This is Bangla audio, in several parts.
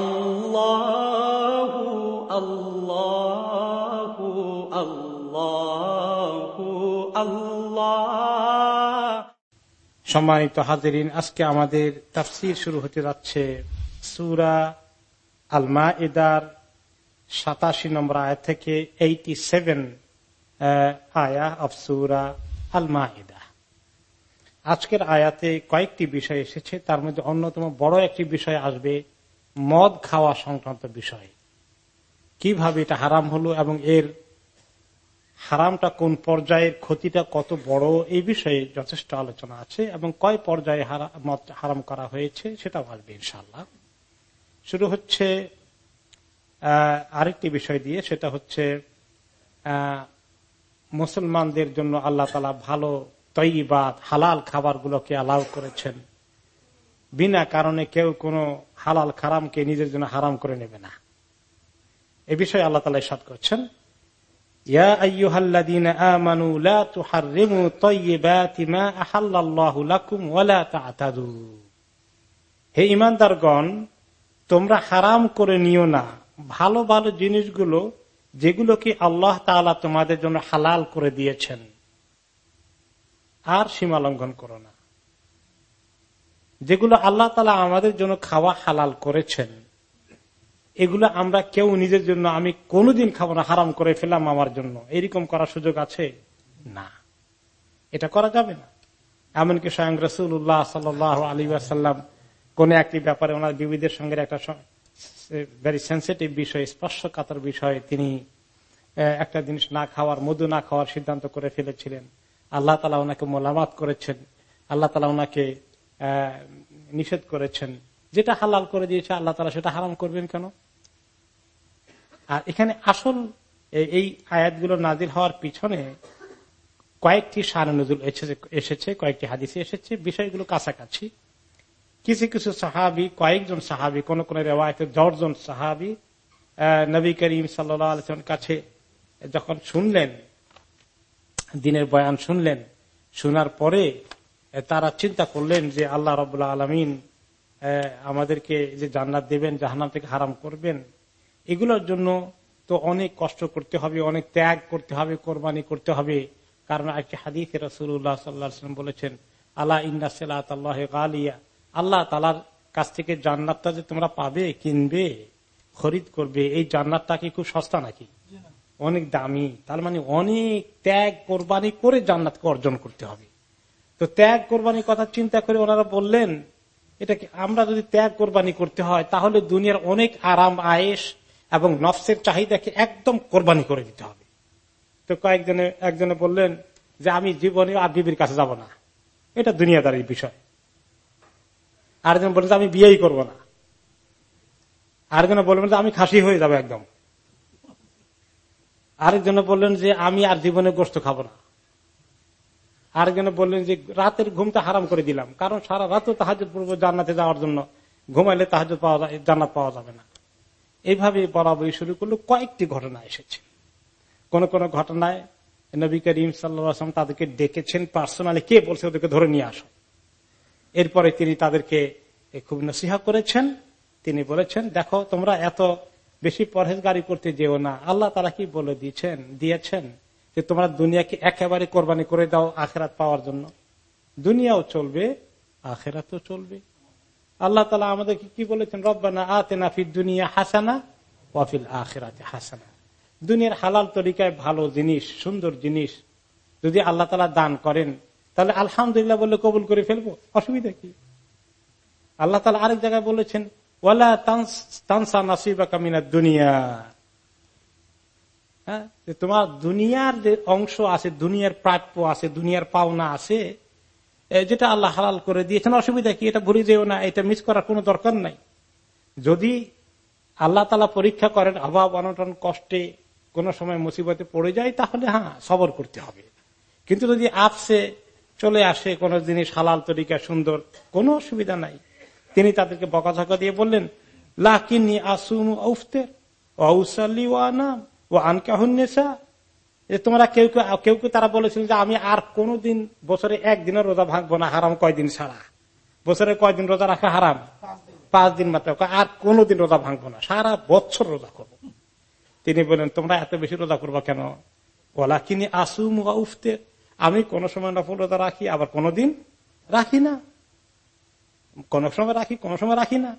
আল্লাহ আল্লাহ আল্লাহ সম্মানিত হাজারিন, আজকে আমাদের তাফসির শুরু হতে যাচ্ছে সুরা আলমা ইদার সাতাশি নম্বর আয় থেকে এইটি সেভেন আয়া অফ সুরা আলমা ইদা আজকের আয়াতে কয়েকটি বিষয় এসেছে, তার মধ্যে অন্যতম বড় একটি বিষয় আসবে মদ খাওয়া সংক্রান্ত বিষয়। কীভাবে এটা হারাম হলো এবং এর হারামটা কোন পর্যায়ের ক্ষতিটা কত বড়, এই বিষয়ে যথেষ্ট আলোচনা আছে এবং কয় পর্যায়ে মদ হারাম করা হয়েছে সেটাও আসবে ইনশাল্লাহ শুরু হচ্ছে আরেকটি বিষয় দিয়ে, সেটা হচ্ছে মুসলমানদের জন্য আল্লাহ তালা ভালো তৈবাদ হালাল খাবারগুলোকে অ্যালাউ করেছেন। বিনা কারণে কেউ কোনো হালাল খারামকে নিজের জন্য হারাম করে নেবে না। এ বিষয়ে আল্লাহ তালা সাদ করছেন হে ইমানদারগণ, তোমরা হারাম করে নিও না। ভালো ভালো জিনিসগুলো, যেগুলোকে আল্লাহ তোমাদের জন্য হালাল করে দিয়েছেন, আর সীমা লঙ্ঘন করো না। যেগুলো আল্লাহ তালা আমাদের জন্য খাওয়া হালাল করেছেন, এগুলো আমরা কেউ নিজের জন্য আমি কোনোদিন খাব না, হারাম করে ফেলাম আমার জন্য। এরকম করার সুযোগ আছে? না। এটা করা যাবে না। এমনকি স্বয়ং রসুল্লাহ সাল আলী আসাল্লাম কোন একটি ব্যাপারে ওনার বিবিদের সঙ্গে একটা ভেরি সেন্সিটিভ বিষয়, স্পর্শকাতর বিষয়ে তিনি একটা জিনিস না খাওয়ার, মধু না খাওয়ার সিদ্ধান্ত করে ফেলেছিলেন। আল্লাহ তালা ওনাকে মোলামাত করেছেন। আল্লাহ তালা ওনাকে নিষেধ করেছেন। যেটা হালাল করে দিয়েছে, আল্লাহ তালা সেটা হারাম করবেন কেন? আর এখানে আসল এই আয়াতগুলো নাজির হওয়ার পিছনে কয়েকটি সারা নজুল এসেছে কয়েকটি হাদিসে এসেছে, বিষয়গুলো কাছাকাছি। কিছু কিছু সাহাবি, কয়েকজন সাহাবি, কোন কোন রেওয়ায়তে দশজন সাহাবি নবী করিম সাল্লাম কাছে যখন শুনলেন, দিনের বয়ান শুনলেন, শোনার পরে তারা চিন্তা করলেন যে আল্লাহ রবাহ আলমিন আমাদেরকে যে জান্নাত দেবেন জাহান্নাম থেকে হারাম করবেন এগুলোর জন্য তো অনেক কষ্ট করতে হবে অনেক ত্যাগ করতে হবে কোরবানি করতে হবে। কারণ একটি হাদিফ রসুল্লাহ সাল্লাম বলেছেন আল্লাহ ইন্না সাল্লাহ গালিয়া। আল্লাহ তালার কাছ থেকে জান্নাতটা যে তোমরা পাবে কিনবে খরিদ করবে এই জান্নাতটা কি খুব সস্তা নাকি? অনেক দামি। তার মানে অনেক ত্যাগ কোরবানি করে জান্নাতকে অর্জন করতে হবে। তো ত্যাগ কোরবানির কথা চিন্তা করে ওনারা বললেন এটাকে আমরা যদি ত্যাগ কোরবানি করতে হয়, তাহলে দুনিয়ার অনেক আরাম আয়েস এবং নফসের চাহিদাকে একদম কোরবানি করে দিতে হবে। তো কয়েকজনে, একজনে বললেন যে, আমি জীবনে আর বিবির কাছে যাব না। এটা দুনিয়াদারির বিষয়। আরেকজন বললেন যে, আমি বিয়েই করব না। আরেকজনে বলবেন যে, আমি খাসি হয়ে যাব একদম। আরেকজনে বললেন যে, আমি আর জীবনে গোস্ত খাব না। আরেকজনে বললেন যে রাতের ঘুমটা হারাম করে দিলাম। কারণ সারা রাতও তাহাজ পূর্ব জান্নাতে যাওয়ার জন্য। ঘুমাইলে তাহাজ পাওয়া যায়, জান্নাত পাওয়া যাবে না। এইভাবে বরাবরই শুরু করল, কয়েকটি ঘটনা এসেছে। কোন কোন ঘটনায় নবী করিম সাল্লাম তাদেরকে ডেকেছেন পার্সোনালি কে বলছে ওদেরকে ধরে নিয়ে আসো। এরপরে তিনি তাদেরকে খুব নসিহা করেছেন। তিনি বলেছেন, দেখো, তোমরা এত বেশি পরহেজগারি করতে যেও না। আল্লাহ তারা কি বলে দিয়েছেন দিয়েছেন? যে তোমরা দুনিয়াকে একেবারে কোরবানি করে দাও আখেরাত পাওয়ার জন্য। দুনিয়াও চলবে, আখেরাতও চলবে। আল্লাহ তালা আমাদেরকে কি বলেছেন? রব্বানা আতে নাফির দুনিয়া হাসানা ওয়াফিল আখেরাতে হাসানা। দুনিয়ার হালাল তরিকায় ভালো জিনিস, সুন্দর জিনিস যদি আল্লাহ তালা দান করেন, তাহলে আলহামদুলিল্লাহ বললে কবুল করে ফেলব। অসুবিধা কি? আল্লাহ তালা আরেক জায়গায় বলেছেন, ওয়ালা তানসা নাসিবা কামিনা দুনিয়া। হ্যাঁ? তোমার দুনিয়ার যে অংশ আছে, দুনিয়ার প্রাপ্য আছে, দুনিয়ার পাওনা আছে যেটা আল্লাহ হালাল করে দিয়েছেন, অসুবিধা কি? এটা ভুলে যেও না, এটা মিস করার কোনো দরকার নাই। যদি আল্লাহ তালা পরীক্ষা করেন, অভাব, অনটন, কষ্টে কোন সময় মুসিবতে পড়ে যায়, তাহলে হ্যাঁ সবর করতে হবে। কিন্তু যদি আপসে চলে আসে, কোন জিনিস হালাল, তরিকা, সুন্দর, কোনো অসুবিধা নাই। তিনি তাদেরকে বকাঝকা দিয়ে বললেন, লাকিনি আসুম ঔসাল্লি ও আনাম ও আনকাহুন্নেসা তোমরা কেউ কেউ কেউ তারা বলেছিল যে আমি আর কোনদিন বছরে একদিনের রোজা ভাঙবো না, হারাম কয়দিন সারা বছরে কয়দিন রোজা রাখা হারাম? পাঁচ দিন মাত্র। আর কোনদিন রোজা ভাঙবো না, সারা বছর রোজা করব। তিনি বলেন তোমরা এত বেশি রোজা করব কেন? বলা কিনি আসুম উফতে। আমি কোন সময় নফল রোজা রাখি, আবার কোনদিন রাখি না। কোন সময় রাখি, কোন সময় রাখি না।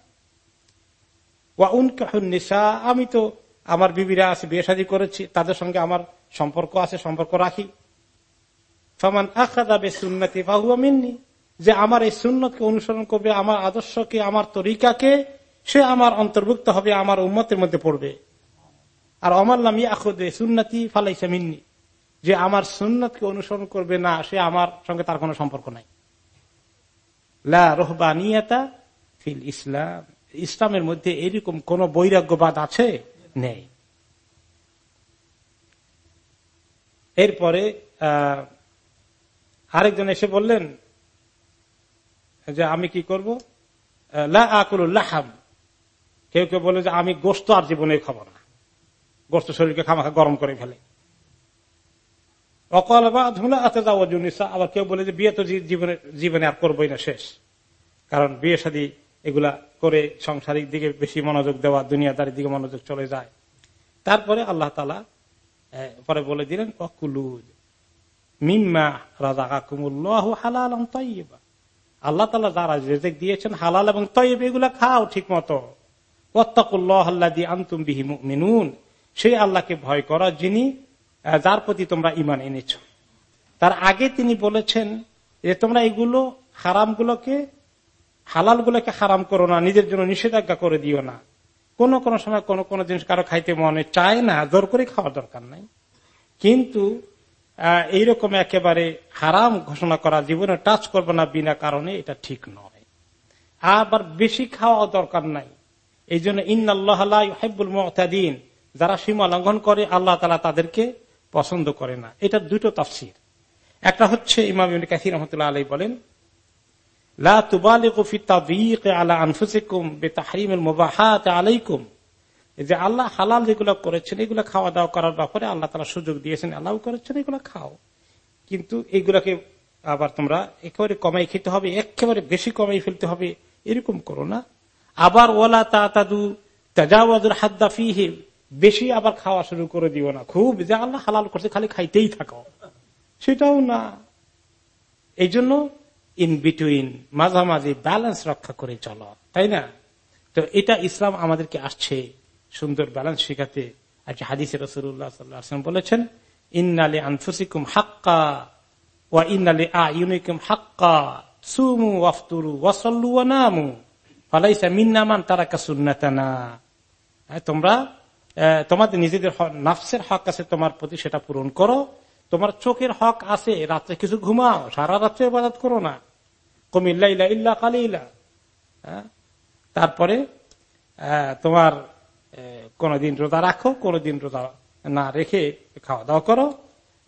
ওয়া উন নিশা। আমি তো আমার বিবিরা আছে, বিয়ে শাদী করেছি, তাদের সঙ্গে আমার সম্পর্ক আছে, সম্পর্ক রাখি। ফমান আখাদাবে সুন্নতি বাহুয়া মিননি। যে আমার এই সুন্নতকে অনুসরণ করবে, আমার আদর্শকে, আমার তরিকাকে, সে আমার অন্তর্ভুক্ত হবে, আমার উম্মতের মধ্যে পড়বে। আর অমর নাম ইয়াকুদে সুন্নতি ফালাইসা মিন্নি। যে আমার সুন্নতকে অনুসরণ করবে না, সে আমার সঙ্গে তার কোনো সম্পর্ক নাই। লা ফিল ইসলাম। ইসলামের মধ্যে এরকম কোন বৈরাগ্যবাদ আছে? নেই। এরপরে আরেকজন এসে বললেন যে, আমি কি করব? লাহাম। কেউ কেউ বলে যে, আমি গোস্ত আর জীবনে খাব না। গোস্ত শরীরকে খামাখা গরম করে ফেলে। অকল বা ধুলা আতে যাওয়া আবার কেউ বলে যে, বিয়ে তো জীবনে জীবনে আর করবোই না শেষ। কারণ বিয়ে সাদী এগুলা করে সংসারিক দিকে বেশি মনোযোগ দেওয়া দুনিয়াদারির দিকে মনোযোগ চলে যায়। তারপরে আল্লাহ তালা পরে বলে দিলেন অকুলুদ মিম্মা রাজা কাকুমুল্লাহ হালাল তৈবা আল্লাহ তালা যারা রেজেক দিয়েছেন, হালাল এবং তৈব এগুলা খাও ঠিক মতো আন্তুম বিহি মিনুন সেই আল্লাহকে ভয় করা যিনি যার প্রতি তোমরা ইমান এনেছ। তার আগে তিনি বলেছেন যে, তোমরা এগুলো হারামগুলোকে হালাল গুলোকে হারাম করো না, নিজের জন্য নিষেধাজ্ঞা করে দিও না। কোন কোন সময় কোন কোন জিনিস কারও খাইতে মনে চায় না, জোর করে খাওয়ার দরকার নাই। কিন্তু এইরকম একেবারে হারাম ঘোষণা করা, জীবনে টাচ করবে না বিনা কারণে এটা ঠিক নয়। আবার বেশি খাওয়া দরকার নাই। এই জন্য ইন্নআল্লাহুল মতাদিন, যারা সীমা লঙ্ঘন করে, আল্লাহ তালা তাদেরকে পছন্দ করে না। এটা দুটো তফসির। একটা হচ্ছে ইমাম কাসির রহমতুল্লাহ আলাই বলেন যে আল্লাহ হালাল যেগুলো করেছেন, এগুলো খাওয়া দাওয়া করার ব্যাপারে আল্লাহ সুযোগ দিয়েছেন করেছেন, এগুলো খাও। কিন্তু এইগুলাকে আবার তোমরা একেবারে কমাই খেতে হবে, একেবারে বেশি কমাই ফেলতে হবে, এরকম করো না। আবার ওলা তা তাদু তাজাওয়াজুর হাদ্দা ফিহে, বেশি আবার খাওয়া শুরু করে দিও না। খুব যে আল্লাহ হালাল করছে, খালি খাইতেই থাকো। সেটাও না। এই জন্য ইন বিটুইন মাঝামাঝি ব্যালেন্স রক্ষা করে চলো, তাই না? তো এটা ইসলাম আমাদেরকে আসছে সুন্দর ব্যালেন্স শিখাতে। আজকে হাদিসে রসুল্লাহ সাল্লাম বলেছেন ইন্নালে আনফুসিকুম হাক্কা ওয়া ইন্নালে হাক্কা। সুমু ওয়াফতুরু ওয়াসল্লু নামু। ফালাইসা মিন্নামান তারাকা সুন্নাতানা। তোমরা তোমাদের নিজেদের নাফসের হক আছে তোমার প্রতি, সেটা পূরণ করো। তোমার চোখের হক আছে রাত্রে কিছু ঘুমাও, সারা রাত্রে বাদাত করো না। কমিল্লা ইল্লা কালিলা। তারপরে তোমার কোনদিন রোজা রাখো, কোনদিন রোজা না রেখে খাওয়া দাওয়া করো।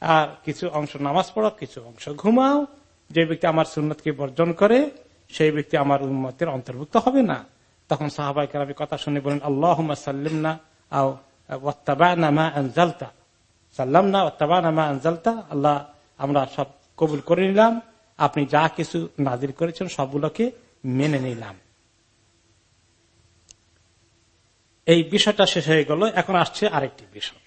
আর কিছু অংশ নামাজ পড়ো, কিছু অংশ ঘুমাও। যে ব্যক্তি আমার সুন্নতকে বর্জন করে, সেই ব্যক্তি আমার উন্মতের অন্তর্ভুক্ত হবে না। তখন সাহাবাই কথা শুনে বলেন আল্লাহ সাল্লিম না সাল্লাম না আনজালতা, আল্লাহ আমরা সব কবুল করে নিলাম। আপনি যা কিছু নাজির করেছেন সবগুলোকে মেনে নিলাম। এই বিষয়টা শেষ হয়ে গেল। এখন আসছে আরেকটি বিষয়।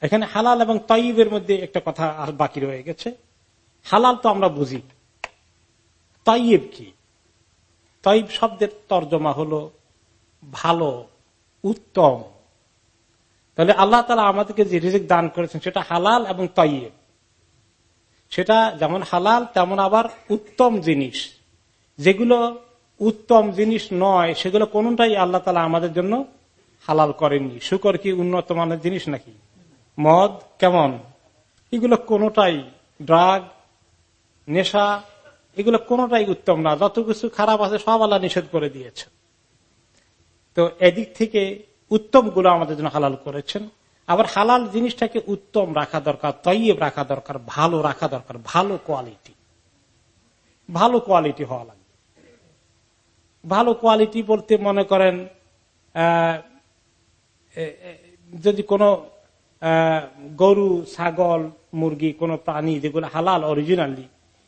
এখানে হালাল এবং তৈবের মধ্যে একটা কথা আর বাকি রয়ে গেছে। হালাল তো আমরা বুঝি। তৈব কি? তৈব শব্দের তর্জমা হলো ভালো, উত্তম তাহলে আল্লাহ তালা আমাদেরকে যে রিজিক দান করেছেন, সেটা হালাল এবং তৈব সেটা যেমন হালাল, তেমন আবার উত্তম জিনিস। যেগুলো উত্তম জিনিস নয়, সেগুলো কোনটাই আল্লাহ তালা আমাদের জন্য হালাল করেননি। শুকর কি উন্নত মানের জিনিস নাকি? মদ কেমন? এগুলো কোনটাই ড্রাগ, নেশা, এগুলো কোনটাই উত্তম না। যত কিছু খারাপ আছে সব আল্লাহ নিষেধ করে দিয়েছে তো এদিক থেকে উত্তমগুলো আমাদের জন্য হালাল করেছেন। আবার হালাল জিনিসটাকে উত্তম রাখা দরকার তৈব রাখা দরকার, ভালো রাখা দরকার, ভালো কোয়ালিটি ভালো কোয়ালিটি হওয়া লাগবে। ভালো কোয়ালিটি বলতে মনে করেন যদি কোনো গরু, ছাগল, মুরগি, কোন প্রাণী যেগুলো হালাল অরিজিনালি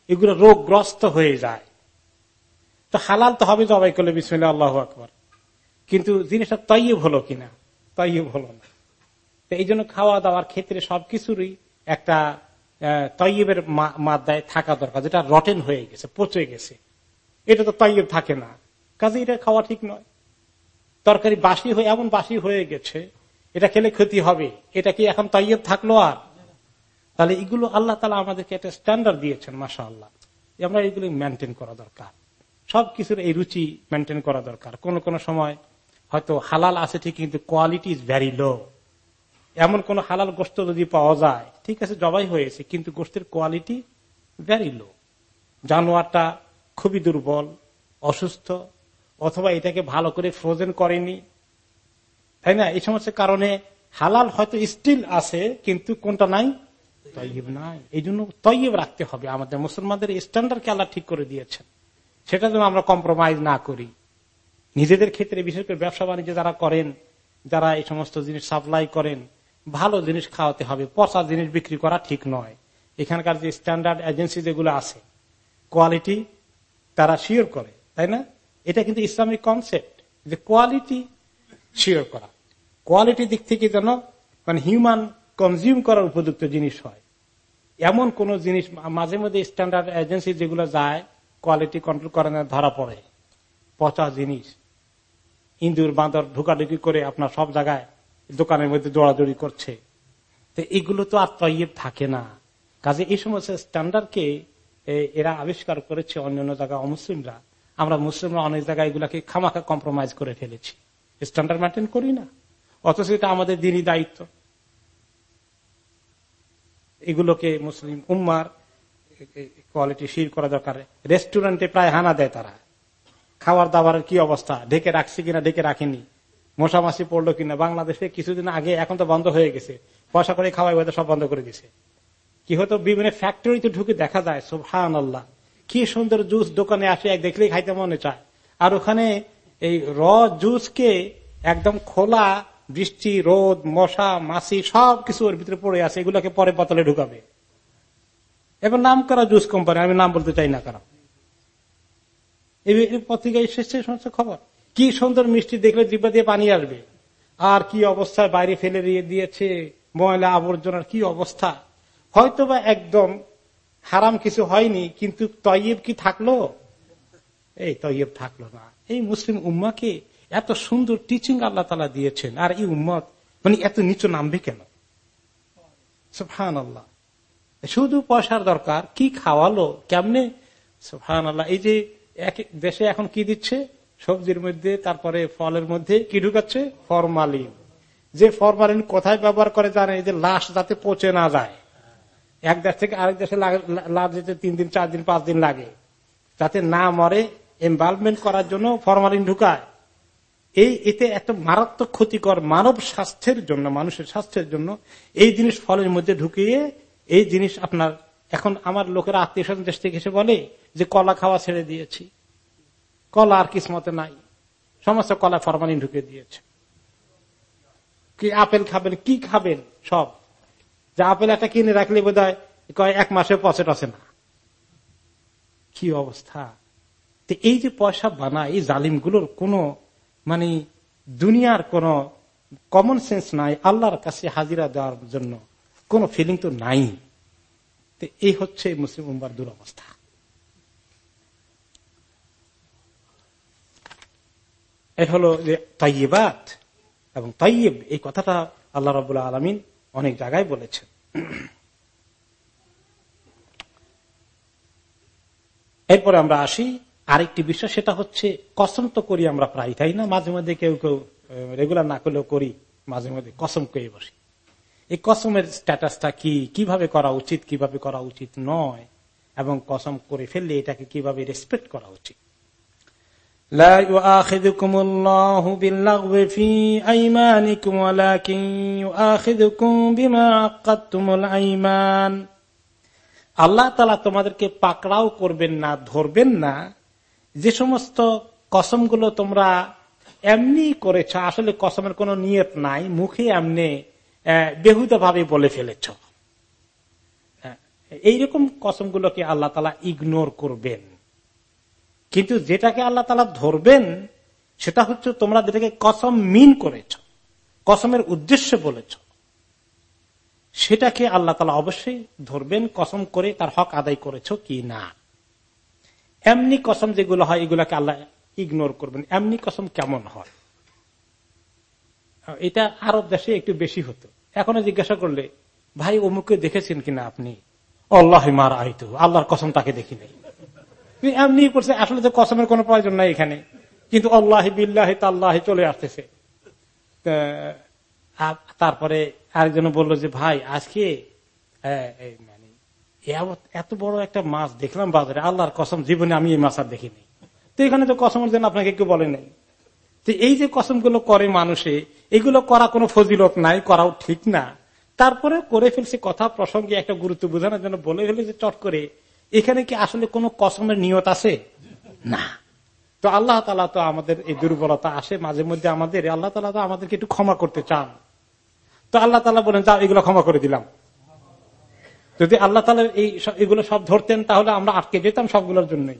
এগুলো রোগগ্রস্ত হয়ে যায়। তো হালাল তো হবে জবাই করলে বিসমিল্লা আল্লাহ আকবর। কিন্তু জিনিসটা তৈব হলো কিনা? তৈব হলো না। তো এই জন্য খাওয়া দাওয়ার ক্ষেত্রে সবকিছুরই একটা তৈবের মাদ্দায় থাকা দরকার, যেটা রটেন হয়ে গেছে, পচে গেছে। এটা তো তৈব থাকে না। কাজে এটা খাওয়া ঠিক নয়। তরকারি বাসি হয়ে, এমন বাসি হয়ে গেছে, এটা খেলে ক্ষতি হবে। এটা কি এখন তৈব থাকল আর? তাহলে এগুলো আল্লাহ তালা আমাদেরকে একটা স্ট্যান্ডার্ড দিয়েছেন মাসা আল্লাহ আমরা এগুলো মেনটেন করা দরকার। সবকিছুর এই রুচি মেনটেন করা দরকার। কোন কোন সময় হয়তো হালাল আছে ঠিক কিন্তু কোয়ালিটি ইজ ভ্যারি লো এমন কোন হালাল গোস্ত যদি পাওয়া যায়, ঠিক আছে, জবাই হয়েছে, কিন্তু গোস্তের কোয়ালিটি ভ্যারি লো জানোয়ারটা খুবই দুর্বল, অসুস্থ, অথবা এটাকে ভালো করে ফ্রোজেন করেনি। তাই না? এই সমস্ত কারণে হালাল হয়তো স্টিল আছে, কিন্তু কোনটা নাই? তৈব নাই। এই জন্য তৈব রাখতে হবে। আমাদের মুসলমানদের স্ট্যান্ডার্ড আল্লাহ ঠিক করে দিয়েছেন। সেটা যেন আমরা কম্প্রোমাইজ না করি। নিজেদের ক্ষেত্রে, বিশেষ করে ব্যবসা বাণিজ্য যারা করেন, যারা এই সমস্ত জিনিস সাপ্লাই করেন, ভালো জিনিস খাওয়াতে হবে। পচা জিনিস বিক্রি করা ঠিক নয়। এখানকার যে স্ট্যান্ডার্ড এজেন্সি যেগুলো আছে কোয়ালিটি তারা শিওর করে, তাই না? এটা কিন্তু ইসলামিক কনসেপ্ট যে কোয়ালিটি শিওর করা। কোয়ালিটি দিক থেকে যেন মানে হিউম্যান কনজিউম করার উপযুক্ত জিনিস হয়। এমন কোন জিনিস মাঝে মধ্যে স্ট্যান্ডার্ড এজেন্সি যেগুলো যায় কোয়ালিটি কন্ট্রোল করে না, ধরা পড়ে। পচা জিনিস। ইন্দুর বাঁদর ঢুকাঢুকি করে আপনার সব জায়গায় দোকানের মধ্যে দৌড়াদৌড়ি করছে। তো এগুলো তো আর তৈব থাকে না। কাজে এই সমস্ত স্ট্যান্ডার্ডকে এরা আবিষ্কার করেছে অন্যান্য জায়গায় অমুসলিমরা। আমরা মুসলিমরা অনেক জায়গায় এগুলাকে খামাখা কম্প্রোমাইজ করে ফেলেছি। স্ট্যান্ডার্ড মেনটেন করি না। অথচ এটা আমাদের দিনই দায়িত্ব। এগুলোকে মুসলিম উম্মার কোয়ালিটি শির করা দরকার। রেস্টুরেন্টে প্রায় হানা দেয় তারা। খাবার দাবারের কি অবস্থা? ঢেকে রাখছে কিনা, ঢেকে রাখেনি। মশামাসি পড়ল কিনা? বাংলাদেশে কিছুদিন আগে এখন তো বন্ধ হয়ে গেছে। পয়সা করে খাওয়াই সব বন্ধ করে দিছে কি হতো? বিভিন্ন ফ্যাক্টরিতে ঢুকে দেখা যায় সুহান আল্লাহ কি সুন্দর জুস দোকানে আসে, এক দেখলেই খাইতে মনে চায়। আর ওখানে এই র জুসকে একদম খোলা, বৃষ্টি, রোদ, মশা মাসি সব কিছু ওর ভিতরে পড়ে আছে। এগুলোকে পরে বোতলে ঢুকাবে। এবার নাম করা জুস কোম্পানি আমি নাম বলতে চাই না কারণ পত্রিকায় এসেছে সমস্ত খবর। কি সুন্দর মিষ্টি দেখলে ডিব্বা দিয়ে পানি আসবে। আর কি অবস্থায় বাইরে ফেলে দিয়ে দিয়েছে ময়লা আবর্জনার কি অবস্থা। হয়তো বা একদম হারাম কিছু হয়নি, কিন্তু তৈব কি থাকল? এই তৈব থাকল না। এই মুসলিম উম্মাকে এত সুন্দর টিচিং আল্লাহ তালা দিয়েছেন। আর এই উম্মত মানে এত নিচু নামবে কেন? আল্লাহ শুধু পয়সার দরকার, কি খাওয়ালো, কেমনে? সুফান আল্লাহ এই যে দেশে এখন কি দিচ্ছে? সবজির মধ্যে, তারপরে ফলের মধ্যে কি ঢুকাচ্ছে? ফরমালিন। যে ফরমালিন কোথায় ব্যবহার করে জানে যে লাশ যাতে পচে না যায়। এক দেশ থেকে আরেক দেশে লাশ যেতে তিন দিন, চার দিন, পাঁচ দিন লাগে। যাতে না মরে এনভালভমেন্ট করার জন্য ফরমালিন ঢুকায়। এই এতে এত মারাত্মক ক্ষতিকর মানব স্বাস্থ্যের জন্য, মানুষের স্বাস্থ্যের জন্য এই জিনিস ফলের মধ্যে ঢুকিয়ে, এই জিনিস আপনার এখন আমার লোকেরা আত্মীয় স্বজন দেশ থেকে এসে বলে যে, কলা খাওয়া ছেড়ে দিয়েছি। কলা আর কিসমতে নাই। সমস্ত কলা ফরমালিন ঢুকে দিয়েছে। কি আপেল খাবেন, কি খাবেন? সব। যে আপেল একটা কিনে রাখলে বোধ হয় এক মাসে পচে টসে না। কি অবস্থা? এই যে পয়সা বানায়, এই জালিমগুলোর কোন মানে দুনিয়ার কোন কমন সেন্স নাই, আল্লাহর কাছে হাজিরা দেওয়ার জন্য কোন ফিলিং তো নাই। এই হচ্ছে মুসলিম উম্বার দুরবস্থা। এ হলো যে তাইবাত এবং তাইব এই কথাটা আল্লাহ রবুল্লাহ আলমিন অনেক জায়গায় বলেছেন। এরপরে আমরা আসি, আরেকটি বিষয় সেটা হচ্ছে কসম তো করি আমরা প্রায় তাই না? মাঝে মধ্যে কেউ কেউ রেগুলার না করলেও করি, মাঝে মধ্যে কসম করে বসি। এই কসমের স্ট্যাটাসটা কি? কীভাবে করা উচিত, কীভাবে করা উচিত নয়? এবং কসম করে ফেললে এটাকে কীভাবে রেসপেক্ট করা উচিত? আল্লাহ তালা তোমাদেরকে পাকড়াও করবেন না, ধরবেন না। যে সমস্ত কসমগুলো তোমরা এমনি করেছ, আসলে কসমের কোনো নিয়ত নাই, মুখে এমনি বেহুদা ভাবে বলে ফেলেছ। এইরকম কসমগুলোকে আল্লাহ তালা ইগনোর করবেন। কিন্তু যেটাকে আল্লাহ তালা ধরবেন, সেটা হচ্ছে তোমরা যেটাকে কসম মিন করেছ, কসমের উদ্দেশ্য বলেছ। সেটাকে আল্লাহ তালা অবশ্যই ধরবেন, কসম করে তার হক আদায় করেছ কি না। এমনি কসম যেগুলো হয়, এগুলাকে আল্লাহ ইগনোর করবেন। এমনি কসম কেমন হয়? এটা আরব দেশে একটু বেশি হতো। এখনও জিজ্ঞাসা করলে, ভাই অমুকে দেখেছেন কিনা আপনি? আল্লাহ মার আইতো আল্লাহর কসম তাকে দেখি নাই। এমনি করছে, আসলে তো কসমের কোন প্রয়োজন নাই এখানে। কিন্তু আল্লাহ বিল্লাহ তাল্লাহ চলে আসতেছে। তারপরে আরেকজন বলল যে, ভাই, আজকে মানে এত বড় একটা মাছ দেখলাম বাজারে, আল্লাহর কসম, জীবনে আমি এই মাছ আর দেখিনি। তো এখানে তো কসমের জন্য আপনাকে কেউ বলে নাই? তো এই যে কসমগুলো করে মানুষে এগুলো করা কোনো ফজিলত নাই করাও ঠিক না। তারপরে করে ফেলছে কথা প্রসঙ্গে একটা গুরুত্ব বোঝানোর জন্য বলে ফেলেছে চট করে এখানে কি আসলে কোন কসমের নিয়ত আছে? না। তো আল্লাহ তালা তো আমাদের এই দুর্বলতা আসে মাঝে মধ্যে আমাদের আল্লাহ তালা তো আমাদেরকে একটু ক্ষমা করতে চান। তো আল্লাহ তালা বলেন যা এগুলো ক্ষমা করে দিলাম। যদি আল্লাহ তালা এই এগুলো সব ধরতেন তাহলে আমরা আটকে যেতাম সবগুলোর জন্যই।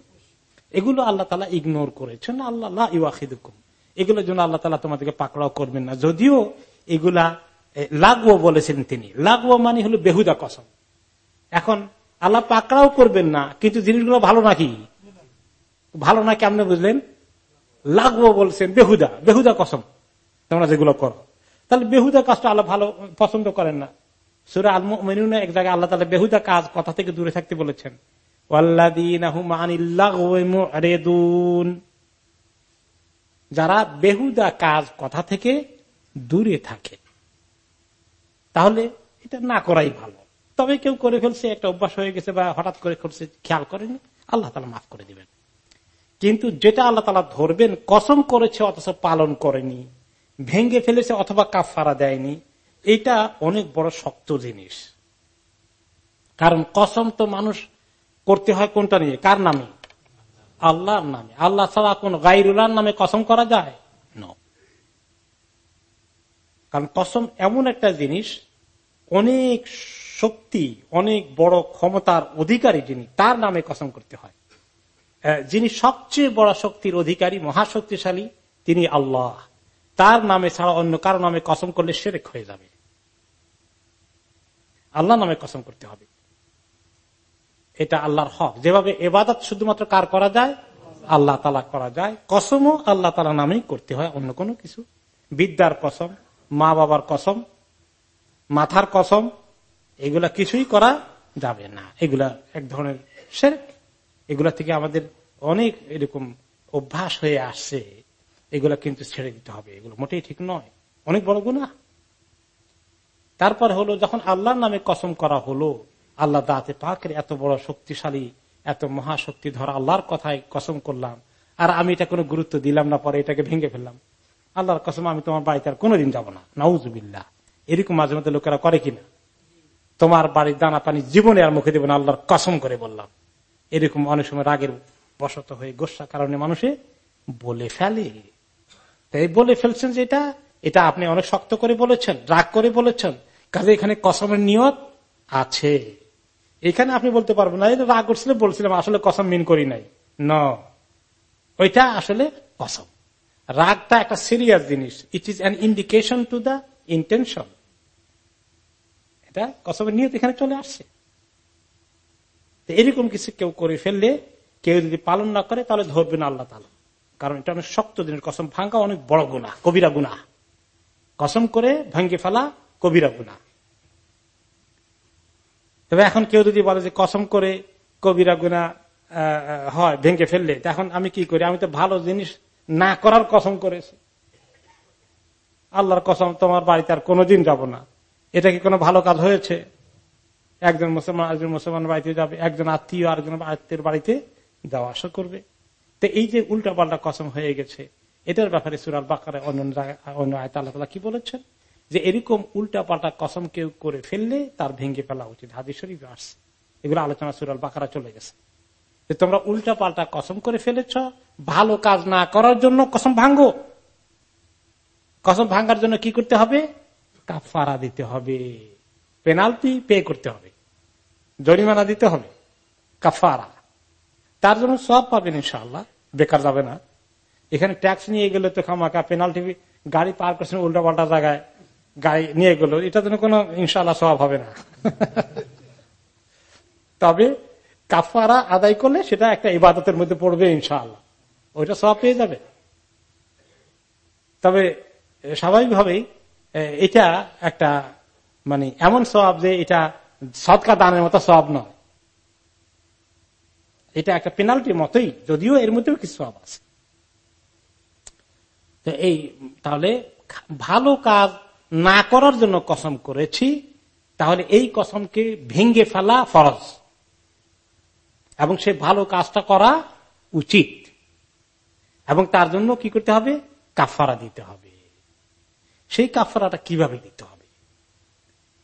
এগুলো আল্লাহ তালা ইগনোর করেছেন। আল্লাহ ইউআিদুকুম এগুলোর জন্য আল্লাহ তালা তোমাদেরকে পাকড়াও করবেন না। যদিও এগুলা লাগবো বলেছেন তিনি। লাগবো মানে হলো বেহুদা কসম। এখন আল্লাহ পাকড়াও করবেন না, কিন্তু জিনিসগুলো ভালো নাকি? ভালো না কেমনে বুঝলেন? লাগবো বলছেন বেহুদা বেহুদা কসম। তোমরা যেগুলো করো। তাহলে বেহুদা কাজটা আল্লাহ ভালো, পছন্দ করেন না। সুরা আল মেনুনা এক জায়গায় আল্লাহ তালা বেহুদা কাজ কথা থেকে দূরে থাকতে বলেছেন। যারা বেহুদা কাজ কথা থেকে দূরে থাকে। তাহলে এটা না করাই ভালো। তবে কেউ করে ফেলছে, একটা অভ্যাস হয়ে গেছে বা হঠাৎ করে করছে, খেয়াল করেনি, আল্লাহ তালা মাফ করে দিবেন। কিন্তু যেটা আল্লাহ তালা ধরবেন, কসম করেছে, অথচ পালন করেনি ভেঙ্গে ফেলেছে অথবা কাফারা দেয়নি, এটা অনেক বড় শক্ত জিনিস। কারণ কসম তো মানুষ করতে হয় কোনটা নিয়ে? কার নামে? আল্লাহর নামে। আল্লাহ ছাড়া কোন গাইরুল্লাহর নামে কসম করা যায়? কারণ কসম এমন একটা জিনিস অনেক শক্তি অনেক বড় ক্ষমতার অধিকারী যিনি তার নামে কসম করতে হয়। যিনি সবচেয়ে বড় শক্তির অধিকারী মহাশক্তিশালী তিনি আল্লাহ। তার নামে ছাড়া অন্য কারও নামে কসম করলে সেরেক হয়ে যাবে। আল্লাহ নামে কসম করতে হবে। এটা আল্লাহর হক। যেভাবে এবাদত শুধুমাত্র কার করা যায়? আল্লাহ তালা করা যায়। কসমও আল্লাহ তালা নামেই করতে হয়, অন্য কোনো কিছু। বিদ্যার কসম মা বাবার কসম, মাথার কসম, এগুলা কিছুই করা যাবে না। এগুলা এক ধরনের শেরেক। এগুলা থেকে আমাদের অনেক এরকম অভ্যাস হয়ে আসছে। এগুলা কিন্তু ছেড়ে দিতে হবে। এগুলো মোটেই ঠিক নয়। অনেক বড় গুণা তারপর হলো, যখন আল্লাহর নামে কসম করা হলো আল্লাহ দাঁতে পাকের এত বড় শক্তিশালী, এত মহাশক্তি ধরা আল্লাহর কথায় কসম করলাম। আর আমি এটা কোনো গুরুত্ব দিলাম না, পরে এটাকে ভেঙে ফেললাম। আল্লাহর কসম, আমি তোমার বাড়িতে আর কোনোদিন যাব না। নাউজুবিল্লা এরকম মাঝে মধ্যে লোকেরা করে কিনা তোমার বাড়ির দানা পানি জীবনে আর মুখে দেব না, আল্লাহর কসম করে বললাম। এরকম অনেক সময় রাগের বসত হয়ে গোসা কারণে মানুষে বলে ফেলে। তাই বলে ফেলছেন যে এটা এটা আপনি অনেক শক্ত করে বলেছেন, রাগ করে বলেছেন। কাজে এখানে কসমের নিয়ত আছে। এখানে আপনি বলতে পারবেন না রাগ করছিলেন, বলছিলাম, আসলে কসম মিন করি নাই। ন ওইটা আসলে কসম। রাগটা একটা সিরিয়াস জিনিস। It is an indication to the intention এটা কসমের নিয়ত এখানে চলে আসছে। এরকম কিছু কেউ করে ফেললে, কেউ যদি পালন না করে, তাহলে ধরবে না আল্লাহ তালা কারণ এটা অনেক শক্ত জিনিস। কসম ভাঙ্গা অনেক বড় গুণা কবিরা গুণা কসম করে ভাঙ্গে ফেলা কবিরা গুণা তবে এখন কেউ যদি বলে যে কসম করে কবিরা গুণা হয়, ভেঙে ফেললে এখন আমি কি করি? আমি তো ভালো জিনিস না করার কসম করেছি। আল্লাহর কসম, তোমার বাড়িতে আর কোনোদিন যাব না। এটা কি কোনো ভালো কাজ হয়েছে? একজন মুসলমান একজন মুসলমান বাড়িতে যাবে, একজন আত্মীয়, আরেকজন আত্মীয় বাড়িতে যাওয়া আসা করবে। তো এই যে উল্টা পাল্টা কসম হয়ে গেছে, এটার ব্যাপারে সুরাল বাকারে অন্য অন্য আয়তা আল্লাহ কি বলেছেন? যে এরকম উল্টা পাল্টা কসম কেউ করে ফেললে তার ভেঙে ফেলা উচিত। হাদি শরীফ আসছে। এগুলো আলোচনা সুরাল বাকারা চলে গেছে। যে তোমরা উল্টা পাল্টা কসম করে ফেলেছ, ভালো কাজ না করার জন্য কসম ভাঙ্গো কসম ভাঙ্গার জন্য কি করতে হবে? কাফারা দিতে হবে। পেনাল্টি পে করতে হবে। জরিমানা দিতে হবে। কাফারা তার জন্য সব পাবেন ইনশাল্লাহ বেকার যাবে না। এখানে ট্যাক্স নিয়ে গেলে তো খামাকা পেনাল্টি, গাড়ি পার করছেন উল্টা পাল্টা জায়গায়। গাড়ি নিয়ে গেল, এটা জন্য কোনো ইনশাল্লাহ স্বভাব হবে না। তবে কাফারা আদায় করলে সেটা একটা ইবাদতের মধ্যে পড়বে ইনশাআল্লাহ। ওইটা সব পেয়ে যাবে। তবে স্বাভাবিকভাবেই এটা একটা মানে এমন সব যে এটা সৎকা দানের মতো সব নয়। এটা একটা পেনাল্টির মতোই, যদিও এর মধ্যেও কিছু সব আছে। এই, তাহলে ভালো কাজ না করার জন্য কসম করেছি, তাহলে এই কসমকে ভেঙ্গে ফেলা ফরজ। এবং সে ভালো কাজটা করা উচিত। এবং তার জন্য কি করতে হবে? কাফারা দিতে হবে। সেই কাফারাটা কীভাবে দিতে হবে?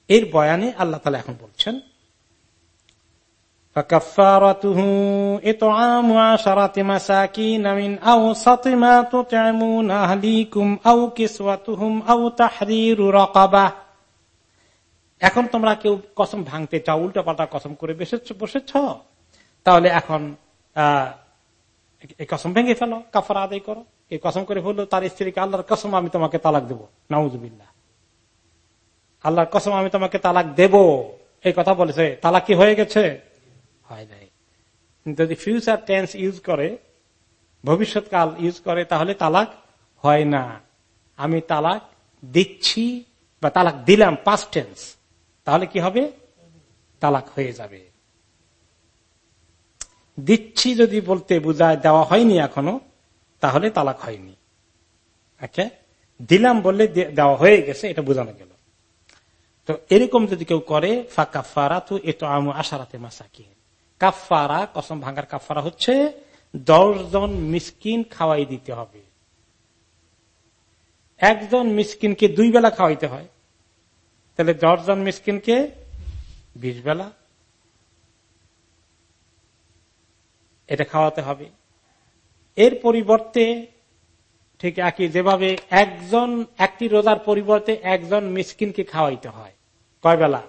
এর বয়ানে আল্লাহ তালা এখন বলছেন فكفارته إطعام عشرة مساكين من أوسط ما تطعمون أهليكم أو كسوتهم أو تحرير رقبة এখন তোমরা কেউ কসম ভাঙতে চাও উল্টা পাল্টা কসম করে বসেছ তাহলে এখন এই কসম ভেঙে ফেলো কাফার আদায় করো এই কসম করে হলো তার স্ত্রীকে আল্লাহর কসম আমি তোমাকে তালাক দেবো নাউজুবিল্লা আল্লাহর কসম আমি তোমাকে তালাক দেব এই কথা বলেছে তালাক কি হয়ে গেছে হয় নাই। যদি ফিউচার টেন্স ইউজ করে, ভবিষ্যৎকাল ইউজ করে, তাহলে তালাক হয় না। আমি তালাক দিচ্ছি বা তালাক দিলাম পাস্ট টেন্স তাহলে কি হবে? তালাক হয়ে যাবে। দিচ্ছি যদি বলতে বুঝায় দেওয়া হয়নি এখনও, তাহলে তালাক হয়নি। ওকে দিলাম বললে দেওয়া হয়ে গেছে, এটা বোঝানো গেল। তো এরকম যদি কেউ করে ফাঁকা ফারা তো এতো আমু আশারাতে মাসাকি কাফারা কসম ভাঙ্গার কাফারা হচ্ছে দশজন মিসকিন খাওয়াই দিতে হবে। একজন মিসকিনকে দুই বেলা খাওয়াইতে হয়। তাহলে দশজন মিসকিনকে বিশ বেলা। এটা খাওয়াতে হবে। এর পরিবর্তে ঠিক একই, যেভাবে একজন, একটি রোজার পরিবর্তে একজন মিসকিনকে খাওয়াইতে হয়। কয় বেলা?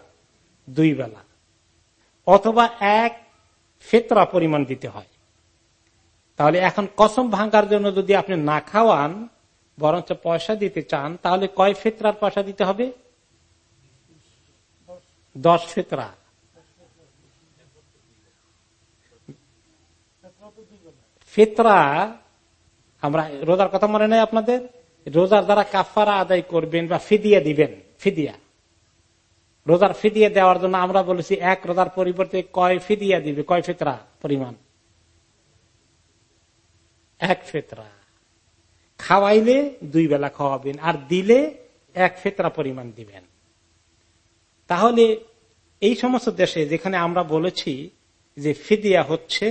দুই বেলা। অথবা এক ফেতরা পরিমাণ দিতে হয়। তাহলে এখন কসম ভাঙ্গার জন্য যদি আপনি না খাওয়ান, বরঞ্চ পয়সা দিতে চান, তাহলে কয় ফেতরার পয়সা দিতে হবে? দশ ফেতরা। ফেতরা, আমরা রোজার কথা মনে নেই আপনাদের? রোজার দ্বারা কাফারা আদায় করবেন বা ফিদিয়া দিবেন, ফিদিয়া। রোজার ফিদিয়া দেওয়ার জন্য আমরা বলেছি, এক রোজার পরিবর্তে কয় ফিদিয়া দিবে? কয় ফেতরা পরিমাণ? এক ফেতরা। খাওয়াইলে দুই বেলা খাওয়াবেন, আর দিলে এক ফেতরা পরিমাণ দিবেন। তাহলে এই সমস্ত দেশে যেখানে আমরা বলেছি যে ফিদিয়া হচ্ছে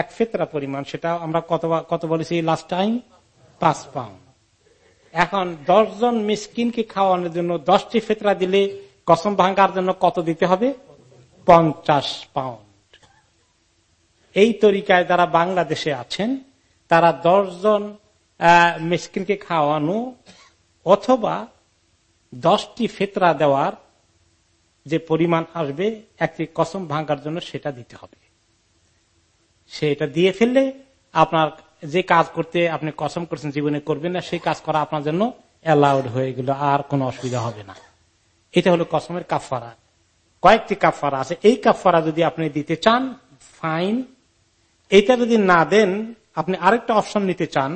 এক ফেতরা পরিমাণ, সেটা আমরা কত কত বলেছি লাস্ট টাইম পাঁচ পাউন্ড। এখন দশজন মিসকিনকে খাওয়ানোর জন্য দশটি ফেতরা দিলে কসম ভাঙ্গার জন্য কত দিতে হবে? পঞ্চাশ পাউন্ড। এই তরিকায় যারা বাংলাদেশে আছেন, তারা দশজন মিসকিনকে খাওয়ানো অথবা দশটি ফেতরা দেওয়ার যে পরিমাণ আসবে, একটি কসম ভাঙ্গার জন্য সেটা দিতে হবে। সেটা দিয়ে ফেললে আপনার যে কাজ করতে আপনি কসম করছেন, জীবনে করবেন না, সেই কাজ করা আপনার জন্য অ্যালাউড হয়ে গেল, আর কোনো অসুবিধা হবে না। এটা হলো কসমের কাফারা কয়েকটি কাফারা আছে। এই কাফারা যদি আপনি দিতে চান ফাইন এটা যদি না দেন, আপনি আরেকটা অপশন নিতে চান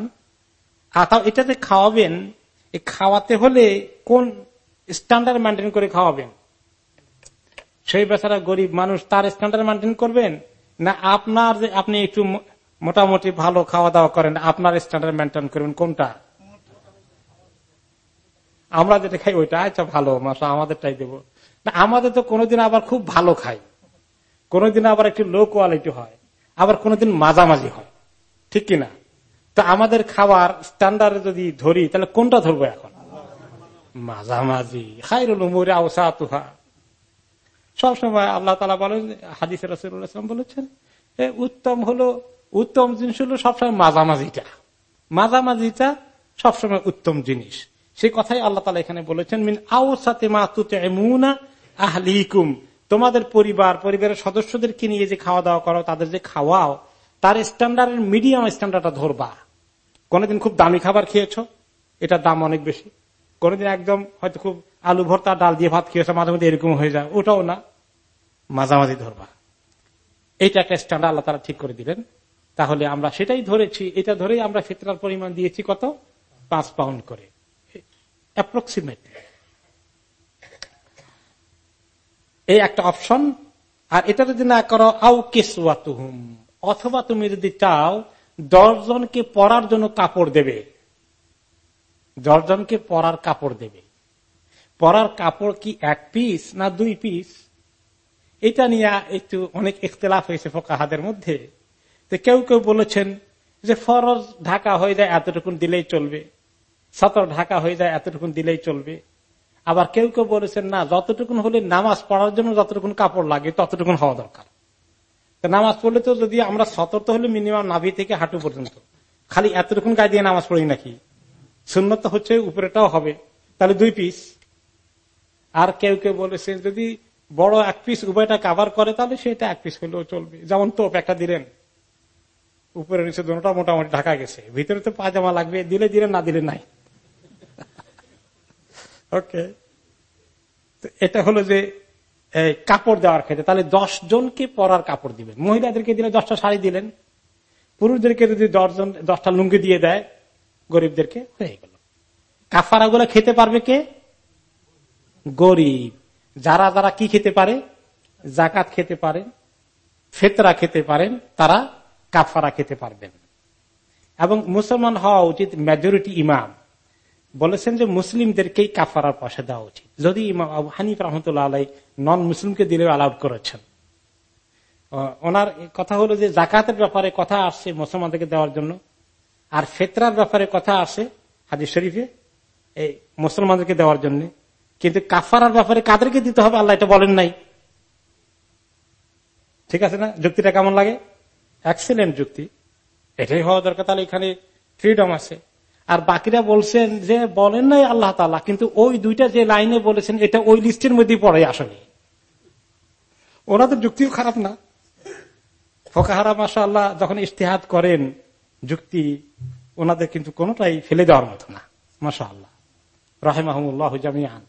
আর তাও এটাতে খাওয়াবেন। খাওয়াতে হলে কোন স্ট্যান্ডার্ড মেনটেন করে খাওয়াবেন? সেই বেচারা গরিব মানুষ, তার স্ট্যান্ডার্ড মেনটেন করবেন? না আপনার যে আপনি একটু মোটামুটি ভালো খাওয়া দাওয়া করেন, আপনার স্ট্যান্ডার্ড মেনটেন করবেন কোনটা? আমরা যেটা খাই, ওইটা আচ্ছা ভালো মাসা আমাদেরটাই দেবো। না, আমাদের তো কোনোদিন আবার খুব ভালো খাই কোনোদিন আবার একটু লো কোয়ালিটি হয়। আবার কোনোদিন মাঝামাঝি হয়। ঠিক কিনা? তো আমাদের খাবার স্ট্যান্ডার্ড যদি ধরি, তাহলে কোনটা ধরবো এখন? মাঝামাঝি। খাইরুল মুরে আওসা তুহা সবসময় আল্লাহ তালা বলেন, হাদিস রাসুল্লাহাম বলেছেন উত্তম হলো, উত্তম জিনিস হলো সবসময় মাঝামাঝিটা। মাঝামাঝিটা সবসময় উত্তম জিনিস। সেই কথাই আল্লাহ তালা এখানে বলেছেন, মিন আওসাতে মাতুনা আহলিকুম। তোমাদের পরিবার, পরিবারের সদস্যদেরকে নিয়ে যে খাওয়া দাওয়া করো, তাদের যে খাওয়াও, তার স্ট্যান্ডার্ডের মিডিয়াম স্ট্যান্ডার্ডটা ধরবা। কোনদিন খুব দামি খাবার খেয়েছ, এটার দাম অনেক বেশি। কোনদিন একদম হয়তো খুব আলু ভর্তা, ডাল দিয়ে ভাত খেয়েছে, মাঝে মধ্যে এরকম হয়ে যায়, ওটাও না। মাঝামাঝি ধরবা। এইটা একটা স্ট্যান্ডার্ড আল্লাহ তারা ঠিক করে দিলেন তাহলে আমরা সেটাই ধরেছি, এটা ধরেই আমরা ফিতরার পরিমাণ দিয়েছি কত? পাঁচ পাউন্ড করে। অ্যাপ্রক্সিমেট এই একটা অপশন আর এটা যদি না করো আউ কেসুয়াতুহুম অথবা তুমি যদি চাও, দশজনকে পরার জন্য কাপড় দেবে। দশজনকে পরার কাপড় দেবে। পরার কাপড় কি এক পিস না দুই পিস এটা নিয়ে একটু অনেক ইখতলাফ হয়েছে ফোকাহাদের মধ্যে। কেউ কেউ বলেছেন যে ফরজ ঢাকা হয়ে যায়, এতটুকুন দিলেই চলবে। সতর ঢাকা হয়ে যায়, এতটুকুন দিলেই চলবে। আবার কেউ কেউ বলেছেন, না, যতটুকুন হলে নামাজ পড়ার জন্য যতটুকুন কাপড় লাগে, ততটুকুন হওয়া দরকার। নামাজ পড়লে তো যদি আমরা সতর্ক হলে মিনিমাম নাভি থেকে হাঁটু পর্যন্ত। খালি এতটুকুন গায়ে দিয়ে নামাজ পড়ি নাকি? শূন্যত হচ্ছে, উপরেটাও হবে। তাহলে দুই পিস। আর কেউ কেউ বলেছেন, যদি বড় এক পিস উভয়টা কাভার করে, তাহলে সেটা এক পিস হলেও চলবে। যেমন তোপ একটা দিলেন। উপরে, নিচে দুটা মোটামুটি ঢাকা গেছে। ভিতরে তো পাজামা লাগবে, দিলে দিলে না দিলে নাই। ওকে এটা হলো যে কাপড় দেওয়ার ক্ষেত্রে। তাহলে দশ জনকে পরার কাপড় দিবেন। মহিলাদেরকে দিলে দশটা শাড়ি দিলেন। পুরুষদেরকে যদি দশজন দশটা লুঙ্গি দিয়ে দেয়, গরিবদেরকে, হয়ে গেল। কাফারা খেতে পারবে কে? গরিব। যারা যারা কি খেতে পারে? জাকাত খেতে পারেন, ফেতরা খেতে পারেন, তারা কাফারা খেতে পারবেন। এবং মুসলমান হওয়া উচিত মেজরিটি ইমাম বলেছেন যে মুসলিমদেরকেই কাফারার পয়সা দেওয়া উচিত। যদি হানিফ রহমতুল্লাহ আলাই নন মুসলিমকে দিলেও অ্যালাউড করেছেন। ওনার কথা হলো যে জাকাতের ব্যাপারে কথা আসছে মুসলমানদেরকে দেওয়ার জন্য। আর ফেতরার ব্যাপারে কথা আসে হাজির শরীফে, এই মুসলমানদেরকে দেওয়ার জন্য। কিন্তু কাফারার ব্যাপারে কাদেরকে দিতে হবে আল্লাহ এটা বলেন নাই। ঠিক আছে না? যুক্তিটা কেমন লাগে? এক্সিলেন্ট যুক্তি। এটাই হওয়া দরকার। তাহলে এখানে ফ্রিডম আছে। আর বাকিরা বলছেন যে, বলেন নাই আল্লাহ তালা কিন্তু ওই দুইটা যে লাইনে বলেছেন, এটা ওই লিস্টের মধ্যেই পড়ে ওরা তো যুক্তিও খারাপ না। ফোকাহারা মাসা আল্লাহ যখন ইশতেহাদ করেন যুক্তি, ওনাদের কিন্তু কোনটাই ফেলে দেওয়ার মতো না মাসা আল্লাহ রাহেমাহমুল্লাহ জামিয়ান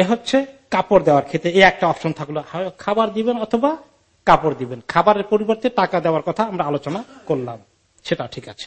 এ হচ্ছে কাপড় দেওয়ার ক্ষেত্রে এই একটা অপশন থাকল খাবার দিবেন অথবা কাপড় দিবেন। খাবারের পরিবর্তে টাকা দেওয়ার কথা আমরা আলোচনা করলাম। সেটা ঠিক আছে।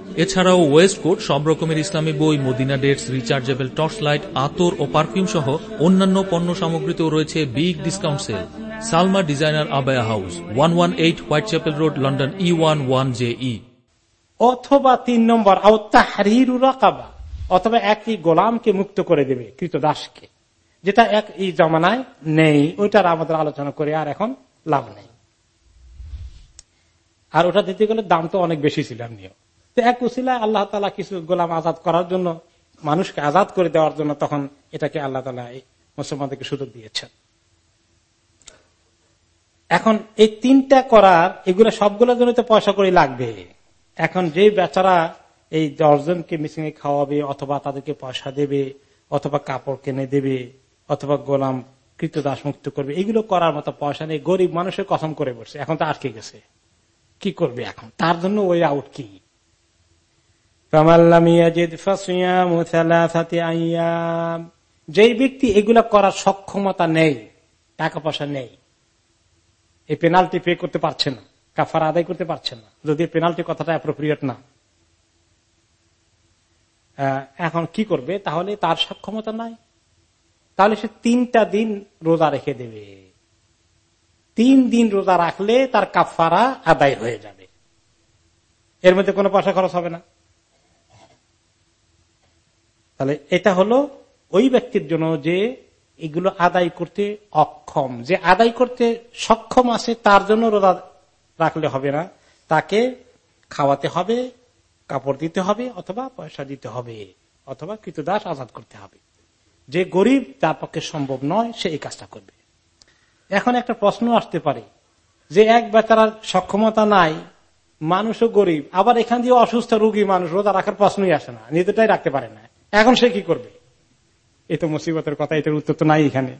এছাড়াও ওয়েস্ট কোট সব রকমের ইসলামী বই, Medina dates, rechargeable torch light, আতর ও পারফিউম সহ অন্যান্য পণ্য সামগ্রীতেও রয়েছে big discount sale. Salma designer abaya house, one one eight Whitechapel Road, London E one one J E অথবা তিন নম্বর অথবা একটি গোলামকে মুক্ত করে দেবে কৃতদাসকে, যেটা এক এই জমানায় নেই। ওইটার আমাদের আলোচনা করে আর এখন লাভ নেই। আর ওটা দিতে গেলে দাম তো অনেক বেশি ছিল এমনিও তো এক উসিলায় আল্লাহ তালা কিছু গোলাম আজাদ করার জন্য, মানুষকে আজাদ করে দেওয়ার জন্য তখন এটাকে আল্লাহ তালা মুসলমানদেরকে সুযোগ দিয়েছেন। এখন এই তিনটা করার, এগুলো সবগুলোর জন্য তো পয়সা করে লাগবে। এখন যে বেচারা এই দশজনকে মিশিং খাওয়াবে, অথবা তাদেরকে পয়সা দেবে, অথবা কাপড় কিনে দেবে, অথবা গোলাম কৃত দাস মুক্ত করবে, এগুলো করার মতো পয়সা নেই। গরিব মানুষের কসম করে বসছে এখন তো আটকে গেছে। কি করবে এখন? তার জন্য ওই আউট কি? যেই ব্যক্তি এগুলা করার সক্ষমতা নেই, টাকা পয়সা নেই, এই পেনাল্টি পে করতে পারছে না, কাফার আদায় করতে পারছে না, যদি পেনাল্টি কথাটা অ্যাপ্রোপ্রিয়েট না। এখন কি করবে? তাহলে তার সক্ষমতা নাই। তাহলে সে তিনটা দিন রোজা রেখে দেবে। তিন দিন রোজা রাখলে তার কাফারা আদায় হয়ে যাবে। এর মধ্যে কোনো পয়সা খরচ হবে না। তাহলে এটা হলো ওই ব্যক্তির জন্য যে এগুলো আদায় করতে অক্ষম। যে আদায় করতে সক্ষম আছে, তার জন্য রোজা রাখলে হবে না। তাকে খাওয়াতে হবে, কাপড় দিতে হবে, অথবা পয়সা দিতে হবে, অথবা কৃতদাস আজাদ করতে হবে। যে গরিব, তার পক্ষে সম্ভব নয়, সে এই কাজটা করবে। এখন একটা প্রশ্ন আসতে পারে, যে এক বেচারার সক্ষমতা নাই, মানুষও গরিব, আবার এখান দিয়ে অসুস্থ রোগী মানুষ রোজা রাখার প্রশ্নই আসে না নিজেটাই রাখতে পারে না। এখন সে কি করবে? এই তো মুসিবতের কথা, এটার উত্তর তো নাই এখানে।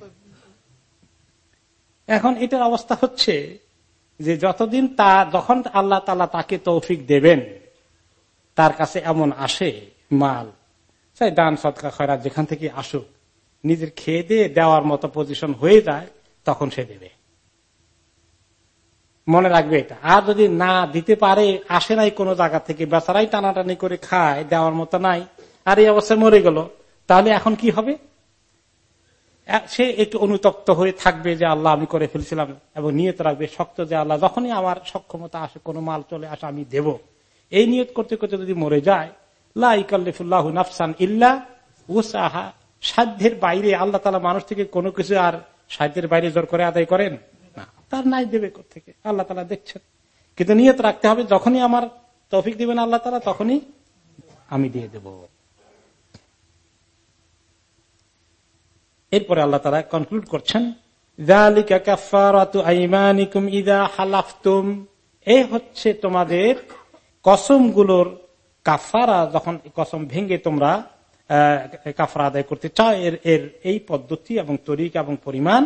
এখন এটার অবস্থা হচ্ছে যে যতদিন তা, যখন আল্লাহ তালা তাকে তৌফিক দেবেন, তার কাছে এমন আসে মাল চাই দান সৎকা খয়রাত যেখান থেকে আসুক, নিজের খেয়ে দিয়ে দেওয়ার মতো পজিশন হয়ে যায়, তখন সে দেবে। মনে রাখবে এটা। আর যদি না দিতে পারে, আসে নাই কোনো জায়গা থেকে, বেচারাই টানাটানি করে খায়, দেওয়ার মতো নাই। আর এই অবস্থায় মরে গেল। তাহলে এখন কি হবে? সে একটু অনুতপ্ত হয়ে থাকবে যে আল্লাহ আমি করে ফেলছিলাম এবং নিয়ত রাখবে, শক্ত যে আল্লাহ, যখনই আমার সক্ষমতা আসে, কোনো মাল চলে আসে, আমি দেব। এই নিয়ত করতে করতে যদি মরে যায় নাফসান ইল্লা সাধ্যের বাইরে আল্লাহ তালা মানুষ থেকে কোনো কিছু আর সাধ্যের বাইরে জোর করে আদায় করেন? না। তার নাই দেবে থেকে আল্লাহ তালা দেখছেন। কিন্তু নিয়ত রাখতে হবে, যখনই আমার তৌফিক দিবেন আল্লাহ তালা তখনই আমি দিয়ে দেব। এরপরে আল্লাহ তালা কনক্লুড করছেন এই হচ্ছে তোমাদের কসমগুলোর কাফারা যখন কসম ভেঙে তোমরা কাফারা আদায় করতে চাও, এর এর এই পদ্ধতি এবং তরিকা এবং পরিমাণ,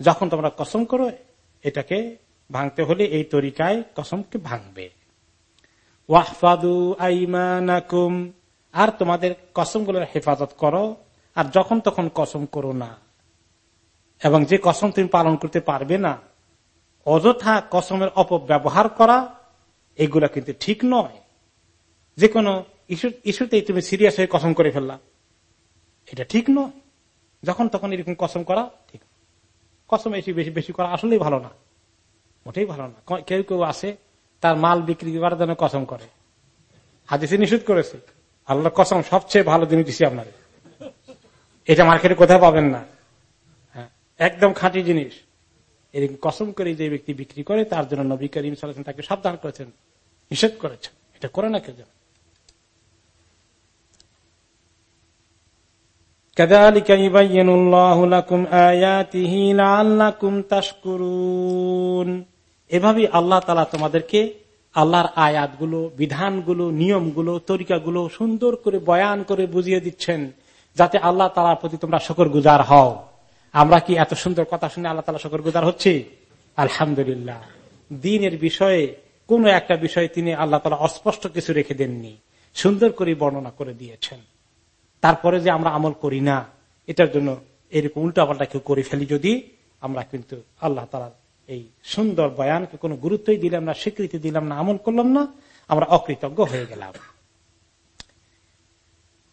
যখন তোমরা কসম করো, এটাকে ভাঙতে হলে এই তরিকায় কসমকে ভাঙবে। ওয়াহফাদু আইমানাকুম, আর তোমাদের কসমগুলোর হেফাজত করো আর যখন তখন কসম করো না। এবং যে কসম তুমি পালন করতে পারবে না, অযথা কসমের অপব্যবহার করা, এগুলা কিন্তু ঠিক নয়। যে কোনো ইস্যুতেই তুমি সিরিয়াস হয়ে কসম করে ফেললা। এটা ঠিক নয়। যখন তখন এরকম কসম করা ঠিক কসম এসে বেশি বেশি করা আসলেই ভালো না। মোটেই ভালো না। কেউ কেউ আসে তার মাল বিক্রি করার জন্য কসম করে। হাদিসে নিষেধ করেছে আল্লাহ কসম সবচেয়ে ভালো জিনিস দিচ্ছি আপনাদের। এটা মার্কেটে কোথাও পাবেন না। হ্যাঁ, একদম খাঁটি জিনিস। এরকম কসম করে যে ব্যক্তি বিক্রি করে তার জন্য নবী করিম সালাম তাকে সাবধান করেছেন নিষেধ করেছেন। এটা করে না কেউ এভাবে আল্লাহ তোমাদেরকে আল্লাহর আয়াতগুলো বিধানগুলো নিয়মগুলো তরিকাগুলো সুন্দর করে বয়ান করে বুঝিয়ে দিচ্ছেন। যাতে আল্লাহ তালার প্রতি তোমরা শকর গুজার হও। আমরা কি এত সুন্দর কথা শুনে আল্লাহ তালা শকর গুজার হচ্ছি? আলহামদুলিল্লাহ। দিনের বিষয়ে, কোন একটা বিষয়ে তিনি আল্লাহ তালা অস্পষ্ট কিছু রেখে দেননি। সুন্দর করে বর্ণনা করে দিয়েছেন। তারপরে যে আমরা আমল করি না, এটার জন্য এরকম উল্টাপাল্টা কেউ করে ফেলি যদি, আমরা কিন্তু আল্লাহ তালার এই সুন্দর বয়ানকে কোনো গুরুত্বই দিলাম না, স্বীকৃতি দিলাম না, আমল করলাম না, আমরা অকৃতজ্ঞ হয়ে গেলাম।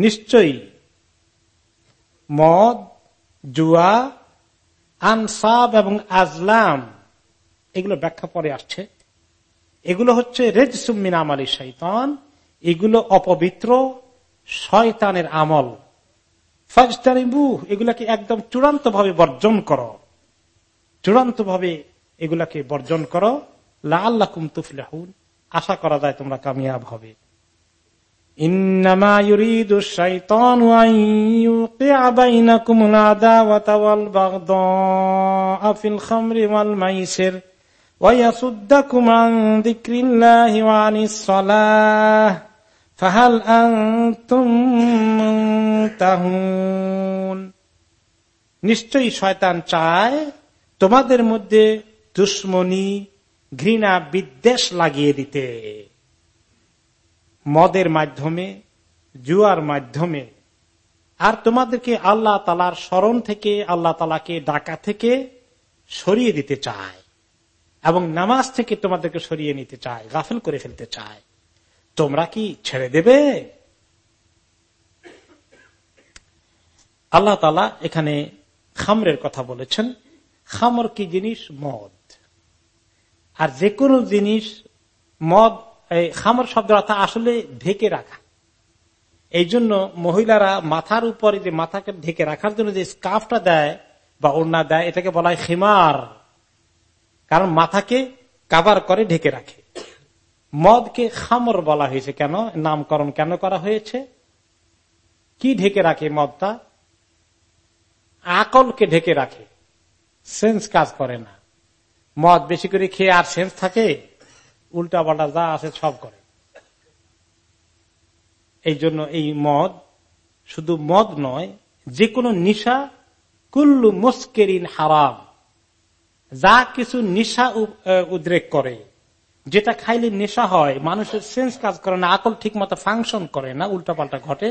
নিশ্চয়ই। মদ, জুয়া, আনসাব এবং আজলাম, এগুলো ব্যাখ্যা পরে আসছে। এগুলো হচ্ছে রেজ সুমিন আমালি শৈতান এগুলো অপবিত্র শয়তানের আমল। ফাজতারিবু, এগুলাকে একদম চূড়ান্ত ভাবে বর্জন করো। চূড়ান্ত ভাবে এগুলাকে বর্জন করো। লা আল্লাহ কুমতুফলাহুন আশা করা যায় তোমরা কামিয়াব হবে। নিশ্চয়ই শয়তান চায় তোমাদের মধ্যে দুশ্মনী ঘৃণা বিদ্বেষ লাগিয়ে দিতে। মদের মাধ্যমে, জুয়ার মাধ্যমে। আর তোমাদেরকে আল্লাহ তালার স্মরণ থেকে, আল্লাহ তালাকে ডাকা থেকে সরিয়ে দিতে চায়। এবং নামাজ থেকে তোমাদেরকে সরিয়ে নিতে চায়, গাফেল করে ফেলতে চায়। তোমরা কি ছেড়ে দেবে? আল্লাহ তালা এখানে খামরের কথা বলেছেন। খামর কি জিনিস? মদ। আর যে কোনো জিনিস, মদ খামর শব্দ আসলে ঢেকে রাখা। এই জন্য মহিলারা মাথার উপরে যে মাথাকে ঢেকে রাখার জন্য যে স্কাফটা দেয় বা ওড়না দেয়, এটাকে বলা হয় খিমার। কারণ মাথাকে কাবার করে ঢেকে রাখে। মদকে খামর বলা হয়েছে কেন? নামকরণ কেন করা হয়েছে? কি ঢেকে রাখে মদটা? আকলকে ঢেকে রাখে। সেন্স কাজ করে না। মদ বেশি করে খেয়ে আর সেন্স থাকে? উল্টা পাল্টা যা আছে সব করে। এই জন্য এই মদ শুধু মদ নয় যে কোনো নিশা কুল্লু মুস্কেরিন হারাম। যা কিছু নিশা উদ্রেক করে। যেটা খাইলে নেশা হয়, মানুষের সেন্স কাজ করে না, আকল ঠিক মতো ফাংশন করে না উল্টাপাল্টা ঘটে।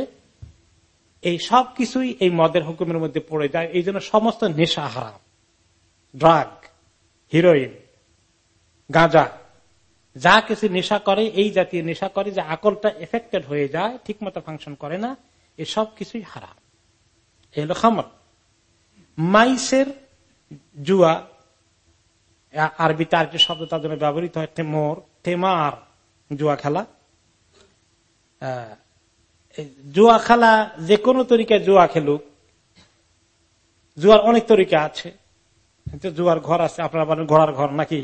এই সব কিছুই এই মদের হুকুমের মধ্যে পড়ে যায়। এই জন্য সমস্ত নেশা হারাম। ড্রাগ, হিরোইন, গাঁজা যা কিছু নেশা করে, এই জাতীয় নেশা করে, যে আকলটা এফেক্টেড হয়ে যায় ঠিক মতো ফাংশন করে না এসব কিছুই হারাম। এলো খামর। মাইসের জুয়া আরবিতে আরেকটি শব্দ তার জন্য ব্যবহৃত হয় টেমোর, টেমার জুয়া খেলা। জুয়া খেলা যে কোনো তরিকায় জুয়া খেলুক, জুয়ার অনেক তরিকা আছে। জুয়ার ঘর আছে, আপনারা ঘোড়ার ঘর নাকি?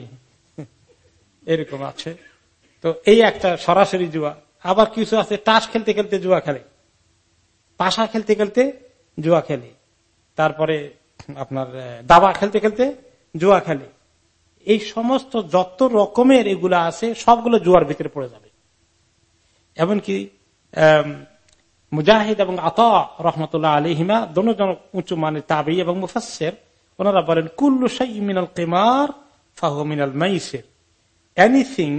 এরকম আছে। তো এই একটা সরাসরি জুয়া। আবার কিছু আছে, তাস খেলতে খেলতে জুয়া খেলে। পাশা খেলতে খেলতে জুয়া খেলে। তারপরে আপনার দাবা খেলতে খেলতে জুয়া খেলে। এই সমস্ত যত রকমের এগুলা আছে, সবগুলো জুয়ার ভিতরে পড়ে যাবে। এমনকি মুজাহিদ এবং আতা রহমতুল্লাহ আলিহিমা দোনোজন উঁচু মানে তাবি এবং মুফাসের ওনারা বলেন, কুল্লু সাই মিনাল কেমার ফাহ মিনাল মাইসের। এনিথিং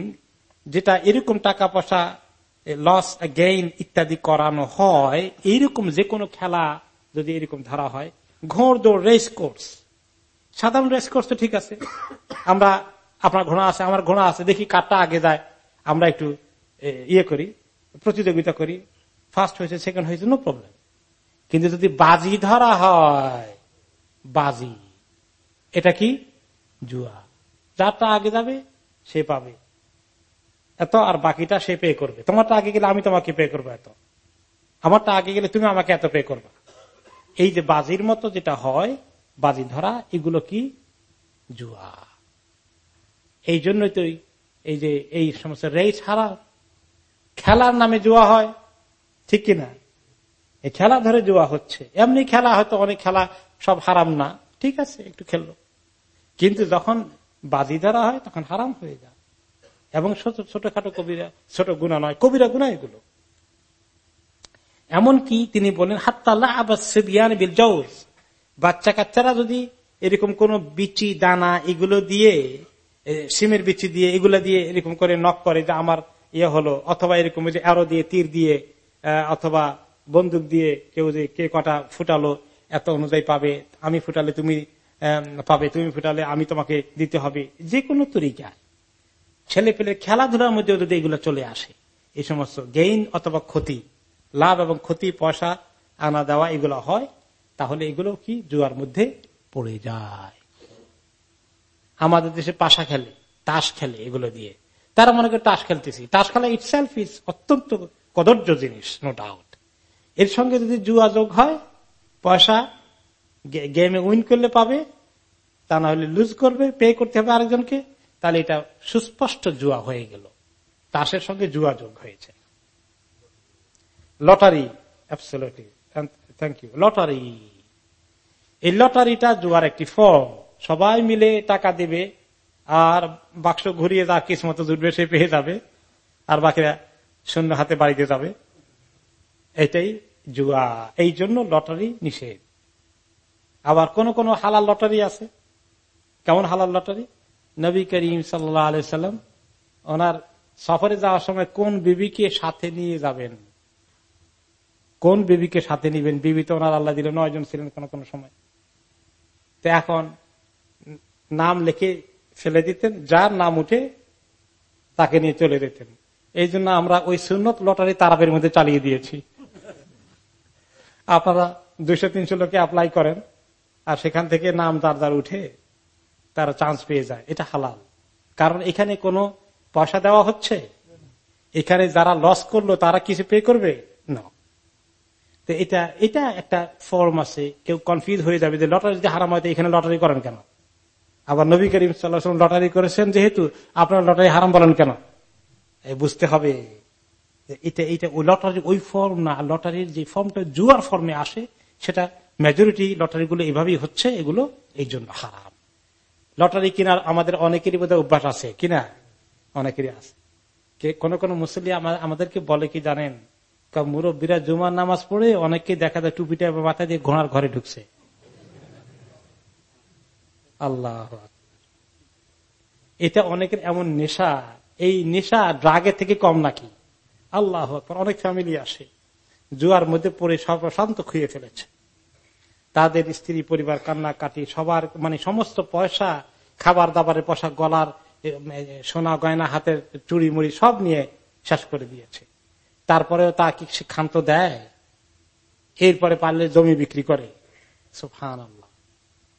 যেটা এরকম টাকা পয়সা লস গেইন ইত্যাদি করানো হয় এইরকম যে কোনো খেলা যদি এরকম ধরা হয়, ঘোড় দৌড় রেস কোর্স সাধারণ রেস কোর্স তো ঠিক আছে। আমরা, আপনার ঘোড়া আছে, আমার ঘোড়া আছে, দেখি কারটা আগে যায়। আমরা একটু ইয়ে করি, প্রতিযোগিতা করি। ফার্স্ট হয়েছে সেকেন্ড হয়েছে নো প্রবলেম কিন্তু যদি বাজি ধরা হয়, বাজি, এটা কি? জুয়া। যারটা আগে যাবে সে পাবে। এত, আর বাকিটা সে পে করবে। তোমারটা আগে গেলে আমি তোমাকে পে করব এত। আমারটা আগে গেলে তুমি আমাকে এত পে করবে। এই যে বাজির মতো যেটা হয়, বাজি ধরা, এগুলো কি? জুয়া। এই জন্যই তো এই যে এই সমস্ত রেই ছাড়া খেলার নামে জুয়া হয়, ঠিক কিনা এই খেলা ধরে জুয়া হচ্ছে। এমনি খেলা হয়তো অনেক খেলা সব হারাম না, ঠিক আছে, একটু খেললো। কিন্তু যখন বাজি ধরা হয়, তখন হারাম হয়ে যায়। এবং ছোটখাটো কবিরা, ছোট গুণা নয়, কবিরা গুণা এগুলো। এমনকি তিনি বলেন হাত্তাল্লাহ আবাস বিল জৌজ বাচ্চা কাচ্চারা যদি এরকম কোন বিচি, দানা এগুলো দিয়ে সিমের বিচি দিয়ে এগুলো দিয়ে এরকম করে নক করে যে আমার ইয়ে হলো, অথবা এরকম যে আরও দিয়ে তীর দিয়ে অথবা বন্দুক দিয়ে কেউ যে কে কটা ফুটালো, এত অনুযায়ী পাবে, আমি ফুটালে তুমি পাবে, তুমি ফুটালে, আমি তোমাকে দিতে হবে যে কোনো তরিকায়। ছেলে পেলে খেলাধুলার মধ্যে যদি এগুলো চলে আসে, এই সমস্ত গেইন অথবা ক্ষতি, লাভ এবং ক্ষতি, পয়সা, আনা দেওয়া এগুলো হয়, তাহলে এগুলো কি জুয়ার মধ্যে পড়ে যায়। আমাদের দেশে পাশা খেলে, তাস খেলে এগুলো দিয়ে। তারা মনে করে তাস খেলতেছি। তাস খেলা ইটসেলফ ইজ অত্যন্ত কদর্য জিনিস নো ডাউট এর সঙ্গে যদি জুয়া যোগ হয়, পয়সা গেমে উইন করলে পাবে, তা না হলে লুজ করবে পে করতে হবে আরেকজনকে, তাহলে এটা সুস্পষ্ট জুয়া হয়ে গেল। তাসের সঙ্গে জুয়া যোগ হয়েছে। Lottery thank you lottery. এই লটারিটা জুয়ার একটি ফর্ম সবাই মিলে টাকা দেবে, আর বাক্স ঘুরিয়ে যা কিসমতো জুটবে সে পেয়ে যাবে, আর বাকিরা শূন্য হাতে বাড়িতে যাবে। এটাই জুয়া। এই জন্য লটারি নিষেধ। আবার কোন কোন হালাল লটারি আছে? কেমন হালাল লটারি? নবী করিম সাল্লাম ওনার সফরে যাওয়ার সময় কোন বিবিকে সাথে নিয়ে যাবেন? কোন বিবিকে সাথে নিবেন? বিবি তো ওনার আল্লাহ দিল নয়জন ছিলেন কোন কোন সময়। তো এখন নাম লিখে ফেলে দিতেন, যার নাম উঠে তাকে নিয়ে চলে যেতেন। এই জন্য আমরা ওই সুন্নত লটারি তারাবের মধ্যে চালিয়ে দিয়েছি। আপনারা দুইশো, তিনশো লোকে অ্যাপ্লাই করেন। আর সেখান থেকে নাম দার দার উঠে তারা চান্স পেয়ে যায়। এটা হালাল। কারণ এখানে কোনো পয়সা দেওয়া হচ্ছে? এখানে যারা লস করল, তারা কিছু পে করবে? না তো এটা এটা একটা ফর্ম আছে। কেউ কনফিউজ হয়ে যাবে যে লটারি যদি হারাম হয় এখানে লটারি করেন কেন? আবার নবী করিম সাল্লাহ লটারি করেছেন যেহেতু আপনার লটারি হারাম বলেন কেন? বুঝতে হবে। এটা এটা ওই লটারি ওই ফর্ম না। লটারির যে ফর্মটা জুয়ার ফর্মে আসে, সেটা মেজরিটি লটারি গুলো এভাবেই হচ্ছে, এগুলো এই জন্য হারাম। লটারি কিনার আমাদের অনেকেরই বোধহয় অভ্যাস আছে। কিনা অনেকেরই আছে। কোন কোন মুসলি আমাদেরকে বলে কি জানেন? মুরব্বীরা জুমার নামাজ পড়ে অনেককে দেখা যায় টুপিটা মাথায় দিয়ে ঘোড়ার ঘরে ঢুকছে। আল্লাহ এটা অনেকের এমন নেশা। এই নেশা ড্রাগের থেকে কম নাকি? আল্লাহ অনেক ফ্যামিলি আসে। জুয়ার মধ্যে পড়ে সব শান্ত খুঁয়ে ফেলেছে। তাদের স্ত্রী, পরিবার কান্না কাটি সবার মানে সমস্ত পয়সা, খাবার দাবারের পয়সা গলার সোনা, গয়না, হাতের চুড়ি, মুড়ি সব নিয়ে শেষ করে দিয়েছে। তারপরেও তা কি ক্ষান্ত দেয়? এরপরে পারলে জমি বিক্রি করে। আল্লাহ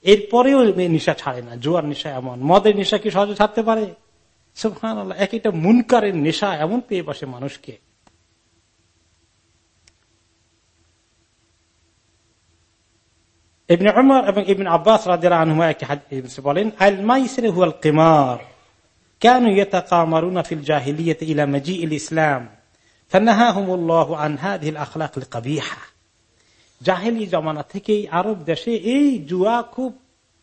এরপরেও নিশা ছাড়ে না। জুয়ার নিশা এমন। মদের নিশা কি সহজে ছাড়তে পারে? সুফান আল্লাহ এক একটা মুনকারের নেশা এমন পেয়ে বসে মানুষকে। ইবনে উমর এবং আব্বাস বলেন কেন ইলা ইসলাম, ফানাহাহুমুল্লাহু আন হাযিহিল আখলাকিল কাবিহা জাহেলি জমানা থেকেই আরব দেশে এই জুয়া খুব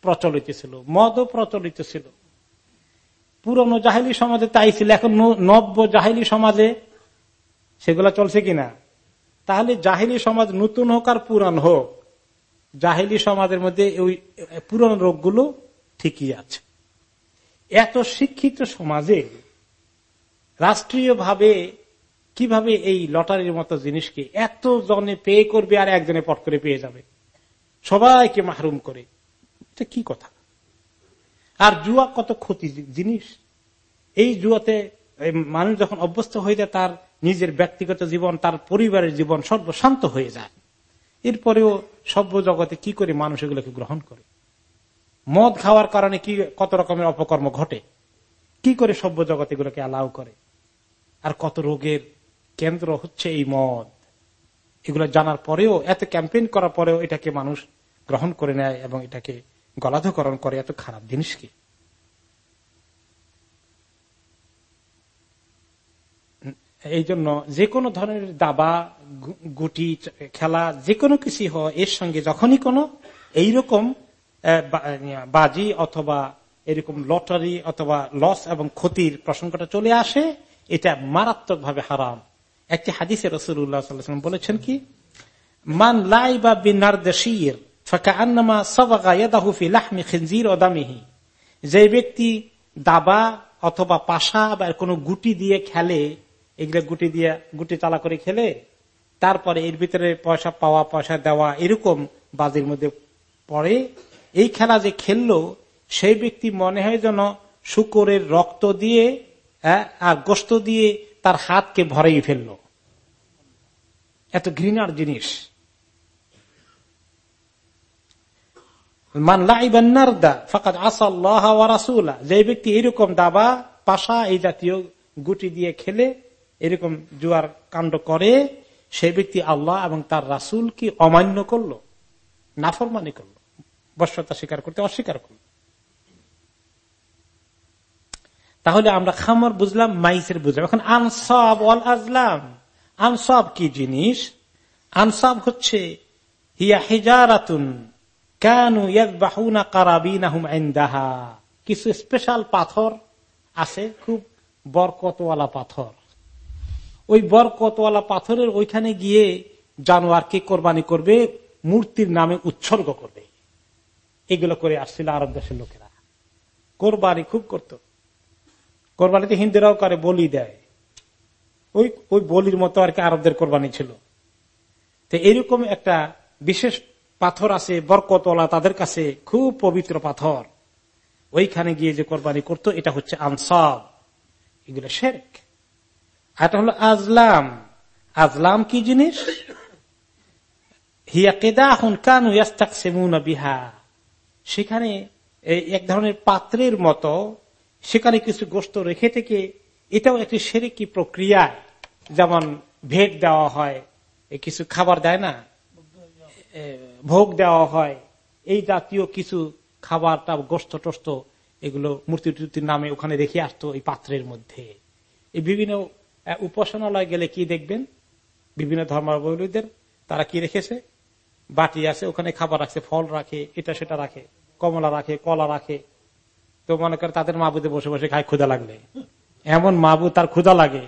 প্রচলিত ছিল, মদও প্রচলিত ছিল। পুরনো জাহেলি সমাজে তাই ছিল, এখন নব্য জাহেলি সমাজে সেগুলা চলছে কিনা? তাহলে জাহেলি সমাজ নতুন হোক আর পুরান হোক জাহেলি সমাজের মধ্যে ওই পুরনো রোগগুলো ঠিকই আছে। এত শিক্ষিত সমাজে রাষ্ট্রীয়ভাবে কীভাবে এই লটারির মতো জিনিসকে এত জনে পে করবে আর একজনে পট করে পেয়ে যাবে? সবাইকে মাহরুম করে। এটা কি কথা? আর জুয়া কত ক্ষতি জিনিস? এই জুয়াতে মানুষ যখন অভ্যস্ত হয়ে যায়, তার নিজের ব্যক্তিগত জীবন, তার পরিবারের জীবন সর্বশান্ত হয়ে যায়। এরপরেও সভ্য জগতে কি করে মানুষ এগুলোকে গ্রহণ করে? মদ খাওয়ার কারণে কি কত রকমের অপকর্ম ঘটে? কি করে সভ্য জগতে এগুলোকে অ্যালাউ করে? আর কত রোগের কেন্দ্র হচ্ছে এই মদ? এগুলো জানার পরেও, এত ক্যাম্পেইন করার পরেও এটাকে মানুষ গ্রহণ করে নেয় এবং এটাকে গলাধকরণ করে এত খারাপ জিনিসকে। এই জন্য যে কোনো ধরনের দাবা গুটি, খেলা যে কোনো কিছু হয় এর সঙ্গে যখনই কোনো এইরকম বাজি অথবা এরকম লটারি অথবা লস এবং ক্ষতির প্রসঙ্গটা চলে আসে, এটা মারাত্মক ভাবে হারাম। একটি হাদিসে রসুল্লাহ বলেছেন কি, মান লাই বা বিনার দেশির যে ব্যক্তি দাবা অথবা পাশা বা কোনো গুটি দিয়ে খেলে এগুলো গুটি দিয়ে গুটি চালা করে খেলে, তারপরে এর ভিতরে পয়সা পাওয়া, পয়সা দেওয়া এরকম বাজির মধ্যে পড়ে। এই খেলা যে খেললো, সেই ব্যক্তি মনে হয় যেন শুকরের রক্ত দিয়ে আর গোস্ত দিয়ে তার হাতকে ভরেই ফেলল। এত ঘৃণার জিনিস। যে ব্যক্তি এরকম দাবা, পাশা এই জাতীয় গুটি দিয়ে খেলে এরকম জুয়ার কাণ্ড করে, সেই ব্যক্তি আল্লাহ এবং তার রাসুলকে অমান্য করল, নাফরমানি করল বর্ষতা স্বীকার করতে অস্বীকার করল। তাহলে আমরা খামর বুঝলাম, মাইসের বুঝলাম। এখন আনসাব অল আজলাম। আনসাব কি জিনিস? আনসাব হচ্ছে, হিয়া হেজারাতুন কেন ইয়াদবাহুনা কারাবিনাহুম আইন্দাহা কিছু স্পেশাল পাথর আছে, খুব বরকতওয়ালা পাথর। ওই বরকতওয়ালা পাথরের ওইখানে গিয়ে জানোয়ারকে কোরবানি করবে, মূর্তির নামে উৎসর্গ করবে। এগুলো করে আসছিল আরব দেশের লোকেরা। কোরবানি খুব করত। কোরবানিতে হিন্দুরাও করে বলি দেয়। ওই ওই বলির মতো আর কি আরবদের কোরবানি ছিল। তো এরকম একটা বিশেষ পাথর আছে বরকতলা তাদের কাছে খুব পবিত্র পাথর। ওইখানে গিয়ে যে কোরবানি করতো, এটা হচ্ছে আনসাব এগুলো শেরেক। এটা হলো আজলাম। আজলাম কি জিনিস? হিয়া কেদা হুন কানু বিহা। সেখানে এক ধরনের পাত্রের মতো সেখানে কিছু গোস্ত রেখে থেকে এটাও একটি সেরেকি প্রক্রিয়া। যেমন ভেট দেওয়া হয় কিছু খাবার দেয় না? ভোগ দেওয়া হয়। এই জাতীয় কিছু খাবারটা গোস্ত টোস্ত এগুলো মূর্তি নামে ওখানে রেখে আসতো এই পাত্রের মধ্যে। এই বিভিন্ন উপাসনালয় গেলে কি দেখবেন? বিভিন্ন ধর্মাবলীদের তারা কি রেখেছে? বাটি আছে, ওখানে খাবার রাখছে, ফল রাখে, এটা সেটা রাখে, কমলা রাখে, কলা রাখে। তো মনে করে তাদের মাবুদে বসে বসে খায় ক্ষুদা লাগলে। এমন মাবু তার ক্ষুদা লাগে।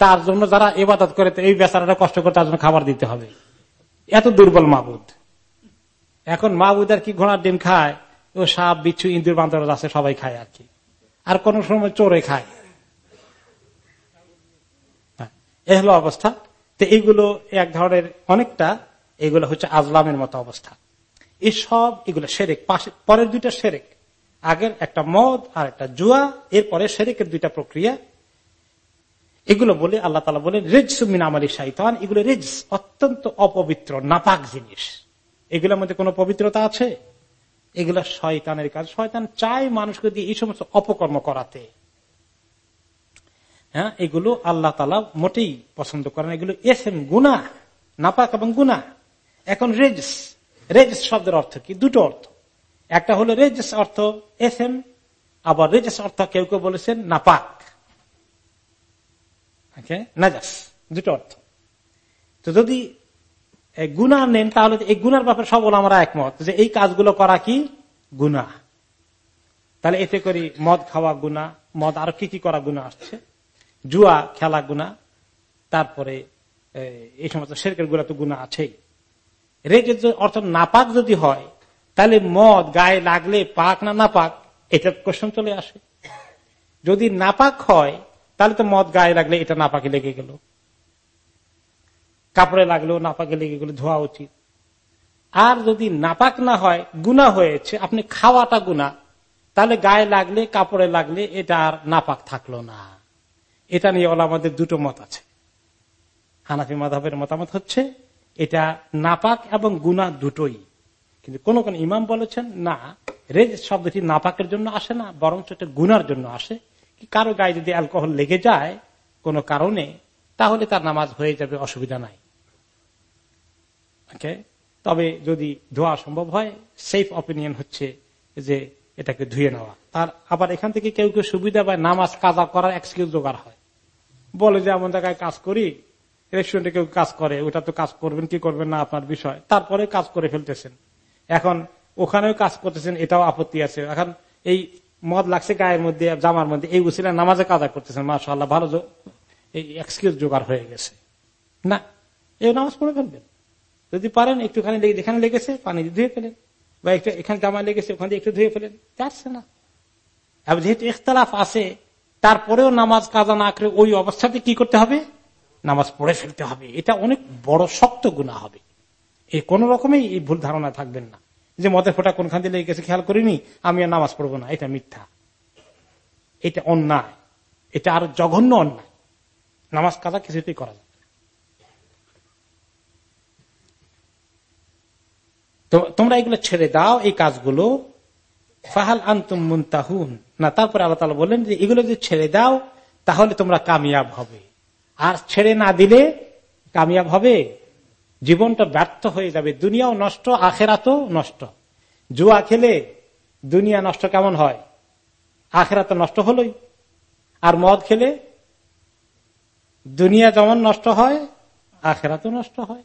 তার জন্য যারা এবাদত করে এই বেচারাটা কষ্ট করে তার জন্য খাবার দিতে হবে। এত দুর্বল মাবুদ। এখন মাবুদ আর কি ঘোড়ার ডিম খায়, ও সাপ, বিচ্ছু ইন্দুর বান্দর আছে, সবাই খায় আর কি। আর কোন সময় চোরে খায় হ্যাঁ, এ হলো অবস্থা। তো এইগুলো এক ধরনের অনেকটা, এগুলো হচ্ছে আজলামের মতো অবস্থা। এই সব এগুলো সেরেক। পরের দুইটা সেরেক। আগের একটা মদ আর একটা জুয়া, এরপরে সেরেকের দুইটা প্রক্রিয়া। এগুলো বলে আল্লাহ তালা বলেন রেজ সুমিন আমালি শাহিতান এগুলো রেজ অত্যন্ত অপবিত্র, নাপাক জিনিস। এগুলোর মধ্যে কোন পবিত্রতা আছে? এগুলো শয়তানের কাজ। শয়তান চায় মানুষকে দিয়ে এই সমস্ত অপকর্ম করাতে। হ্যাঁ? এগুলো আল্লাহ তালা মোটেই পছন্দ করেন এগুলো এস এম গুনা নাপাক এবং গুনা এখন রেজস। রেজস শব্দের অর্থ কি? দুটো অর্থ। একটা হলো রেজস অর্থ এস এম আবার রেজস অর্থ কেউ কেউ বলেছেন নাপাক। নাজাস। দুটো অর্থ। তো যদি গুনা নেন, তাহলে এই গুনার ব্যাপারে সবল আমরা একমত যে এই কাজগুলো করা কি? গুনা তাহলে এতে করি মদ খাওয়া গুনা মদ আর কি কি করা গুনা আসছে? জুয়া, খেলা গুনা তারপরে এই সমস্ত শেরকেরগুলা তো গুণা আছেই। রেজের অর্থ নাপাক যদি হয়, তাহলে মদ, গায়ে লাগলে পাক না নাপাক এটা কোশ্চেন চলে আসে। যদি নাপাক হয়, তাহলে তো মদ, গায়ে লাগলে এটা নাপাকে লেগে গেল। কাপড়ে লাগলেও নাপাকে লেগে গেলে, ধোয়া উচিত। আর যদি নাপাক না হয়, গুণা হয়েছে, আপনি খাওয়াটা গুণা, তাহলে গায়ে লাগলে, কাপড়ে লাগলে এটা আর নাপাক থাকল না। এটা নিয়ে ওলা আমাদের দুটো মত আছে। হানাফি মাধাবের মতামত হচ্ছে, এটা নাপাক এবং গুণা দুটোই। কিন্তু কোন কোন ইমাম বলেছেন, না রেজ শব্দটি নাপাকের জন্য আসে না, বরঞ্চ এটা গুনার জন্য আসে। কি কারও গায়ে যদি অ্যালকোহল লেগে যায় কোনো কারণে, তাহলে তার নামাজ হয়ে যাবে, অসুবিধা নাই। তবে যদি ধোয়া সম্ভব হয় সেফ অপিনিয়ন হচ্ছে যে এটাকে ধুয়ে নেওয়া। তার আবার এখান থেকে কেউ কেউ সুবিধা পায়, নামাজ কাজা করার এক্সকিউজ জোগাড় হয়। বলে যে, এমন জায়গায় কাজ করি রেস্টুরেন্টে কেউ কাজ করে, ওটা তো কাজ করবেন, কি করবেন না আপনার বিষয়। তারপরে কাজ করে ফেলতেছেন। এখন ওখানেও কাজ করতেছেন, এটাও আপত্তি আছে। এখন এই মদ লাগছে গায়ের মধ্যে, জামার মধ্যে, এই উচিলা নামাজে কাজা করতেছেন মাসাল্লাহ ভালো এই এক্সকিউজ জোগাড় হয়ে গেছে। না এই নামাজ পড়ে ফেলবেন। যদি পারেন, একটুখানি যেখানে লেগেছে, পানি ধুয়ে ফেলেন। বা একটু, এখানে জামা লেগেছে, ওখানে একটু ধুয়ে ফেলেন। যাচ্ছে না। যেহেতু ইখতলাফ আছে তারপরেও নামাজ কাজা না করে ওই অবস্থাতে কি করতে হবে? নামাজ পড়ে ফেলতে হবে। এটা অনেক বড় শক্ত গুণা হবে। এই কোন রকমেই এই ভুল ধারণা থাকবেন না। যে মদের ফোটা কোনখান দিয়ে গেছে খেয়াল করিনি, আমি আর নামাজ পড়ব না। এটা মিথ্যা। এটা অন্যায়। এটা আরও জঘন্য অন্যায়। নামাজ কাজা কিছুতেই করা যাবে তোমরা এগুলো ছেড়ে দাও, এই কাজগুলো। ফাহাল আন্তুম মুন্তাহুন। না, তারপরে আল্লাহ তালা বললেন যে, এগুলো যদি ছেড়ে দাও, তাহলে তোমরা কামিয়াব হবে। আর ছেড়ে না দিলে কামিয়াব হবে। জীবনটা ব্যর্থ হয়ে যাবে। দুনিয়াও নষ্ট, আখেরাতও নষ্ট। জুয়া খেলে দুনিয়া নষ্ট কেমন হয়? আখেরা তো নষ্ট হলোই। আর মদ খেলে দুনিয়া যেমন নষ্ট হয় আখেরা তো নষ্ট হয়।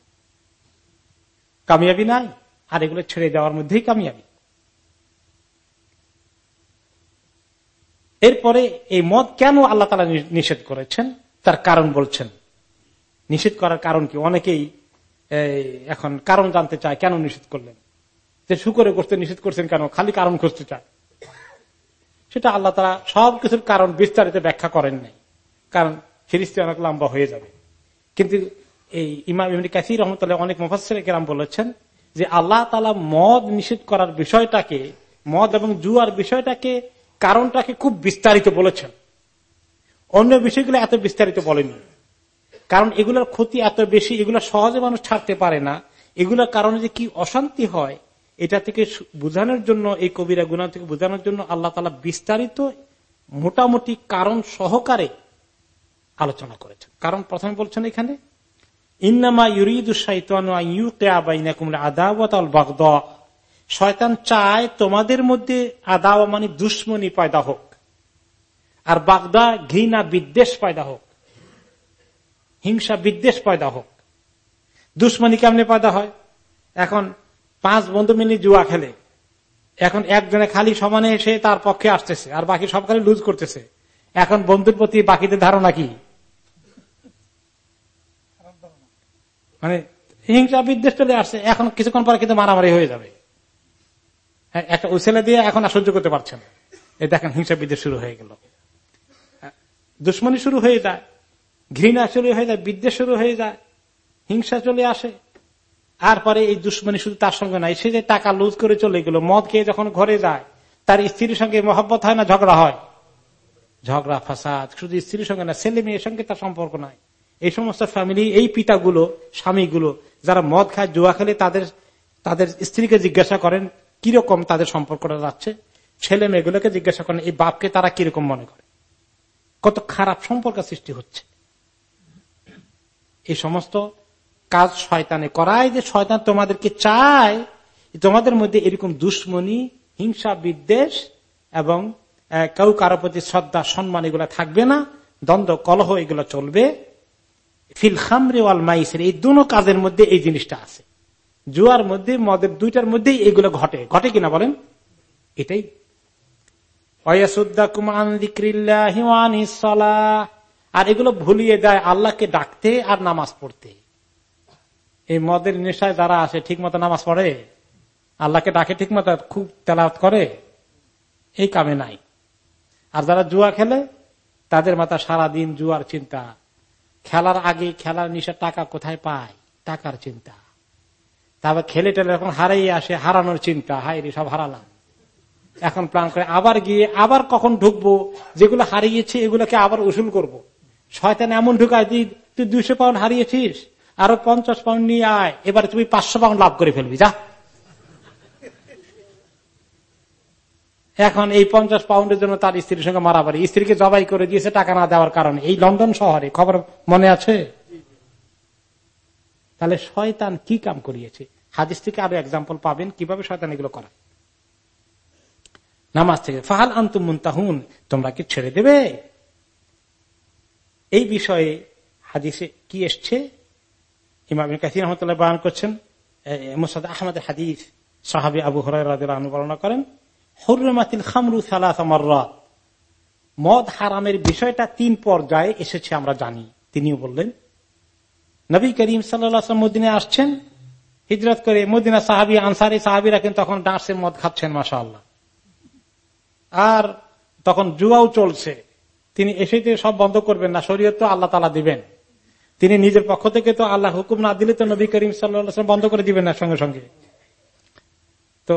কামিয়াবি নাই। আর এগুলো ছেড়ে দেওয়ার মধ্যেই কামিয়াবি। এরপরে এই মদ কেন আল্লাহ তালা নিষেধ করেছেন? তার কারণ বলছেন। নিষেধ করার কারণ কি? অনেকেই এখন কারণ জানতে চায়, কেন নিষেধ করলেন? যে শুকরে করতে নিষেধ করছেন কেন? খালি কারণ খুঁজতে চায়। সেটা আল্লাহ তারা সবকিছুর কারণ বিস্তারিত ব্যাখ্যা করেন নাই। কারণ ফিরিস্তি অনেক লম্বা হয়ে যাবে। কিন্তু এই ইমাম ইমনি কাসির রহমতুল্লাহ অনেক মুফাসের কেরাম বলেছেন যে আল্লাহ তালা মদ নিষেধ করার বিষয়টাকে, মদ এবং জুয়ার বিষয়টাকে কারণটাকে খুব বিস্তারিত বলেছেন। অন্য বিষয়গুলো এত বিস্তারিত বলেনি। কারণ এগুলোর ক্ষতি এত বেশি, এগুলো সহজে মানুষ ছাড়তে পারে না। এগুলোর কারণে যে কি অশান্তি হয়, এটা থেকে বোঝানোর জন্য, এই কবিরা গুণা থেকে বোঝানোর জন্য আল্লাহ তালা বিস্তারিত, মোটামুটি কারণ সহকারে আলোচনা করেছেন। কারণ প্রথমে বলছেন এখানে, ইন্নামা ইউরিদু শয়তান চায় তোমাদের মধ্যে আদাওয়া মানে দুশ্মনী পয়দা হোক। আর বাগদা, ঘৃণা, বিদ্বেষ পয়দা হোক। হিংসা, বিদ্বেষ পয়দা হোক। দুশ্মনী কেমনে পয়দা হয়? এখন পাঁচ বন্ধু মিলে জুয়া খেলে। এখন একজনে খালি সমানে এসে তার পক্ষে আসতেছে, আর বাকি সব খালি লুজ করতেছে। এখন বন্ধুর প্রতি বাকিদের ধারণা কি? মানে হিংসা, বিদ্বেষ চলে আসছে। এখন কিছুক্ষণ পরে কিন্তু মারামারি হয়ে যাবে। একটা উছেলে দিয়ে এখন আর সহ্য করতে পারছেন এই দেখেন, হিংসা বিদ্বেষ শুরু হয়ে গেল। দুশ্মনী শুরু হয়ে যায়, ঘৃণা শুরু হয়ে যায়, বিদ্বেষ শুরু হয়ে যায়, হিংসা চলে আসে। আর পরে এই দুশ্মনী শুধু তার সঙ্গে নাই, সে যে টাকা লুজ করে চলে গেল, মদ খেয়ে যখন ঘরে যায়, তার স্ত্রীর সঙ্গে মহব্বত হয় না, ঝগড়া হয়। ঝগড়া, ফাসাদ, শুধু স্ত্রীর সঙ্গে না, ছেলে মেয়ের সঙ্গে তার সম্পর্ক নাই। এই সমস্ত ফ্যামিলি এই পিতাগুলো, স্বামীগুলো, যারা মদ খায়, জুয়া খেলে তাদের তাদের স্ত্রীকে জিজ্ঞাসা করেন কীরকম তাদের সম্পর্কটা যাচ্ছে? ছেলে মেয়েগুলোকে জিজ্ঞাসা করেন, এই বাপকে তারা কীরকম মনে করে? কত খারাপ সম্পর্ক সৃষ্টি হচ্ছে। এই সমস্ত কাজ শয়তানে করায় যে শয়তান তোমাদেরকে চায় তোমাদের মধ্যে এরকম দুশ্মনী, হিংসা, বিদ্বেষ এবং কেউ কারও প্রতি শ্রদ্ধা, সম্মান এগুলো থাকবে না, দ্বন্দ্ব, কলহ এগুলো চলবে। ফিল খামরে ওয়াল মাইসের এই দুনো কাজের মধ্যে এই জিনিসটা আছে। জুয়ার মধ্যে, মদের দুইটার মধ্যেই এগুলো ঘটে। ঘটে কিনা বলেন? এটাই। আর এগুলো ভুলিয়ে দেয় আল্লাহকে ডাকতে আর নামাজ পড়তে। এই মদের নেশায় যারা আসে ঠিক মতো নামাজ পড়ে? আল্লাহকে ডাকে ঠিক মতো খুব তেলাওত করে? এই কামে নাই। আর যারা জুয়া খেলে, তাদের মাথা সারা দিন জুয়ার চিন্তা। খেলার আগে খেলার নিশা টাকা কোথায় পায়? টাকার চিন্তা। তারপর খেলে টেলে এখন হারাই আসে, হারানোর চিন্তা হাই রে, সব হারালাম। এখন প্ল্যান করে আবার গিয়ে আবার কখন ঢুকবো, যেগুলো হারিয়েছে এগুলোকে আবার উসুল করব। শয়তান এমন ঢুকায় তুই দুইশো পাউন্ড হারিয়েছিস, আরও পঞ্চাশ পাউন্ড নিয়ে আয়, এবার তুমি পাঁচশো পাউন্ড লাভ করে ফেলবি, যা। এখন এই পঞ্চাশ পাউন্ডের জন্য তার স্ত্রীর সঙ্গে মারামারি। স্ত্রীকে জবাই করে দিয়েছে টাকা না দেওয়ার কারণে। এই লন্ডন শহরে, খবর মনে আছে? তাহলে শয়তান কি কাম করিয়েছে? হাদিস থেকে আরও এক্সাম্পল পাবেন কীভাবে শয়তান এগুলো করা। নামাজ থেকে, ফাহাল আন্তুমুন্তাহুন তোমরা কি ছেড়ে দেবে? এই বিষয়ে হাদিসে কি এসছে? বয়ান করছেন আহমদ হাদিস, সাহাবি আবু হরাই বর্ণনা করেন হরমাতিল খামরু সালাত মদ হারামের বিষয়টা তিন পর্যায়ে এসেছে আমরা জানি। তিনিও বললেন, নবী করিম সাল্লাম মদিনে আসছেন হিজরত করে মদিনা সাহাবি, আনসারি সাহাবিরা কিন্তু তখন ডাঁসে মদ খাচ্ছেন মাসা আল্লাহ আর তখন জুয়াও চলছে। তিনি এসে সব বন্ধ করবেন না, শরীয়ত তো আল্লাহ তালা দিবেন। তিনি নিজের পক্ষ থেকে তো আল্লাহ হুকুম না দিলে তো নবী করিম সাল্লাম বন্ধ করে দিবেন না সঙ্গে সঙ্গে। তো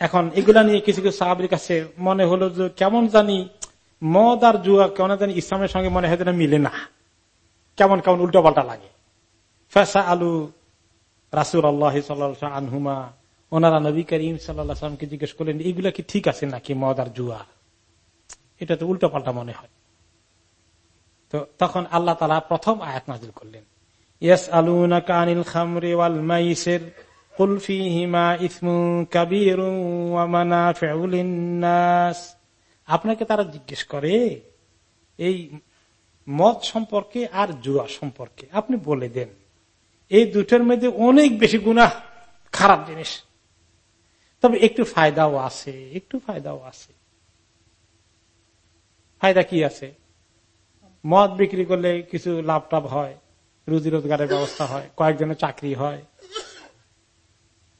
এখন এগুলা নিয়ে কিছু কিছু সাহাবির কাছে মনে হলো যে কেমন জানি মদ আর জুয়া কেমন জানি ইসলামের সঙ্গে মনে হয় মিলে না। কেমন কেমন উল্টো পাল্টা লাগে। ফেসা আলু রাসুল আল্লাহ আনহুমা, ওনারা নবী করিম সাল্লামকে জিজ্ঞেস করলেন এইগুলা কি ঠিক আছে নাকি মদ আর জুয়া? এটা তো উল্টো পাল্টা মনে হয়। তো তখন আল্লাহ তালা প্রথম আয়াত নাজিল করলেন আপনাকে তারা জিজ্ঞেস করে, এই মদ সম্পর্কে আর জুয়া সম্পর্কে আপনি বলে দেন। এই দুটোর মধ্যে অনেক বেশি গুণা খারাপ জিনিস। তবে একটু ফায়দাও আছে, একটু ফায়দাও আছে। ফায়দা কি আছে? মদ বিক্রি করলে কিছু লাভ টাভ হয়, রুজি রোজগারের ব্যবস্থা হয়, কয়েকজনের চাকরি হয়।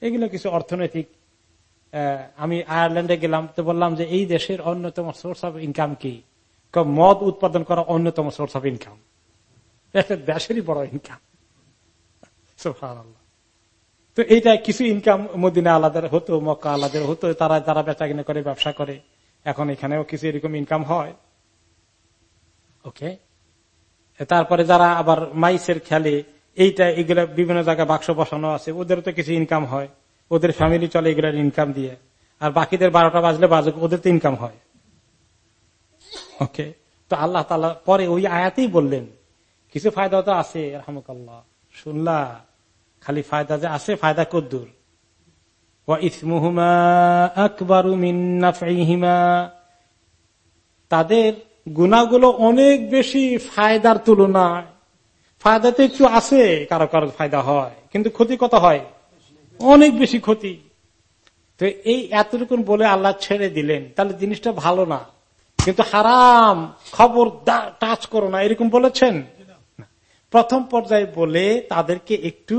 এগুলো কিছু অর্থনৈতিক আমি আয়ারল্যান্ডে গেলাম, তো বললাম যে এই দেশের অন্যতম সোর্স অফ ইনকাম কি? মদ উৎপাদন করা অন্যতম সোর্স অফ ইনকাম দেশেরই বড় ইনকাম তো এইটা কিছু ইনকাম মদিনা আলাদা হতো, মক্কা আলাদা হতো, তারা তারা বেচা কিনে করে, ব্যবসা করে, এখন এখানেও কিছু এরকম ইনকাম হয়। ওকে তারপরে যারা আবার মাইসের খেলে, এইটা, এগুলা বিভিন্ন জায়গায় বাক্স বসানো আছে, ওদেরও তো কিছু ইনকাম হয়। ওদের ফ্যামিলি চলে এগুলার ইনকাম দিয়ে। আর বাকিদের বারোটা বাজলে বাজুক ওদের তো ইনকাম হয়। ওকে তো আল্লাহ তালা পরে ওই আয়াতেই বললেন, কিছু ফায়দা তো আছে, রহমকাল্লাহ। শুনলা, খালি ফায়দা যে আছে, ফায়দা কদ্দুর তাদের গুণাগুলো অনেক বেশি ফায়দার তুলনায়। ফায়দা তো একটু আছে, কারও কারও ফায়দা হয়, কিন্তু ক্ষতি কত হয়? অনেক বেশি ক্ষতি। তো এই এতটুকু বলে আল্লাহ ছেড়ে দিলেন, তাহলে জিনিসটা ভালো না। কিন্তু হারাম খবর টাচ করো না, এরকম বলেছেন? প্রথম পর্যায়ে বলে তাদেরকে একটু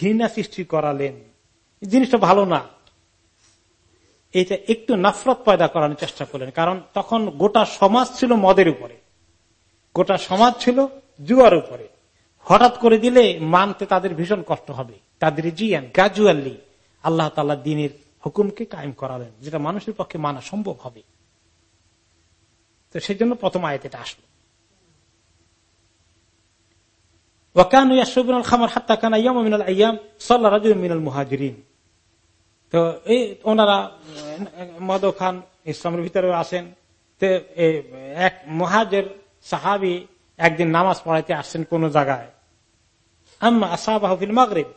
ঘৃণা সৃষ্টি করালেন। জিনিসটা ভালো না। এটা একটু নফরত পয়দা করানোর চেষ্টা করলেন, কারণ তখন গোটা সমাজ ছিল মদের উপরে। গোটা সমাজ ছিল জুয়ার উপরে। হঠাৎ করে দিলে মানতে তাদের ভীষণ কষ্ট হবে। তাদের জিয়ান গ্রাজুয়ালি আল্লাহ তাল্লাহ দিনের হুকুমকে কায়েম করালেন, যেটা মানুষের পক্ষে মানা সম্ভব হবে। তো সেই জন্য প্রথম আয়ত এটা আসলো। খামার হাত্তা কানা ইয়াম মিনাল মুহাজিরিন তো এই ওনারা মদ খান, ইসলামের ভিতরে আসেন এক মহাজের সাহাবি একদিন নামাজ পড়াইতে আসছেন কোন জায়গায়। আম্মা মাগরিব।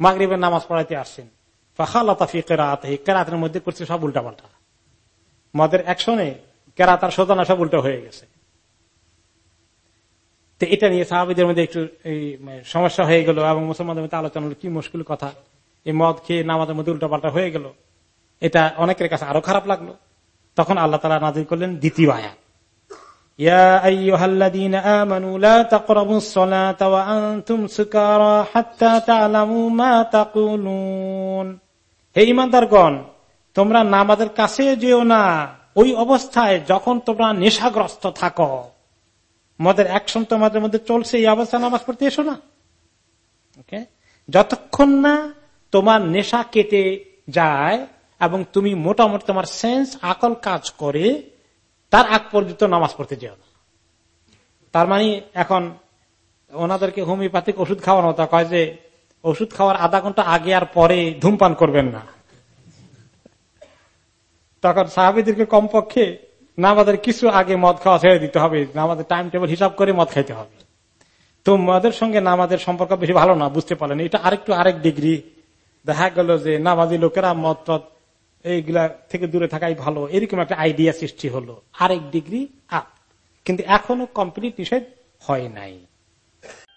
মাগরিবের নামাজ পড়াইতে আসছেন। কেরাতের মধ্যে করছে সব উল্টা পাল্টা মদের একশনে কেরাত আর সোজানা সব উল্টো হয়ে গেছে। তো এটা নিয়ে সাহাবিদের মধ্যে একটু এই মানে, সমস্যা হয়ে গেল এবং মুসলমানদের মধ্যে আলোচনা হলো, কি মুশকিল কথা? এই মদ খেয়ে নামাজের মধ্যে উল্টাপাল্টা হয়ে গেল। এটা অনেকের কাছে আরও খারাপ লাগল। তখন আল্লাহ তালা নাজির করলেন দ্বিতীয় আয়াত। তোমরা নামাজের কাছে যেও না। ওই অবস্থায় যখন তোমরা নেশাগ্রস্ত থাকো মদের অ্যাকশন তোমাদের মধ্যে চলছে, এই অবস্থা নামাজ পড়তে এসো না। ওকে যতক্ষণ না তোমার নেশা কেটে যায় এবং তুমি মোটামুটি তোমার সেন্স আকল কাজ করে, তার আগ পর্যন্ত নামাজ পড়তে যেও না। তার মানে এখন ওনাদেরকে হোমিওপ্যাথিক ওষুধ খাওয়ানো তা কয় যে, ওষুধ খাওয়ার আধা ঘণ্টা আগে আর পরে ধূমপান করবেন না। তখন সাহাবিদেরকে কমপক্ষে নামাজের কিছু আগে মদ খাওয়া ছেড়ে দিতে হবে। নামাজের টাইম টেবিল হিসাব করে মদ খাইতে হবে। তো মদের সঙ্গে নামাজের সম্পর্ক বেশি ভালো না, বুঝতে পারলেন? এটা আরেকটু আরেক ডিগ্রি দেখা গেল যে নামাজি লোকেরা মদ টদ এইগুলা থেকে দূরে থাকাই ভালো। এরকম একটা আইডিয়া সৃষ্টি হলো। আরেক ডিগ্রি আপ কিন্তু এখনও কমপ্লিট নিষেধ হয় নাই।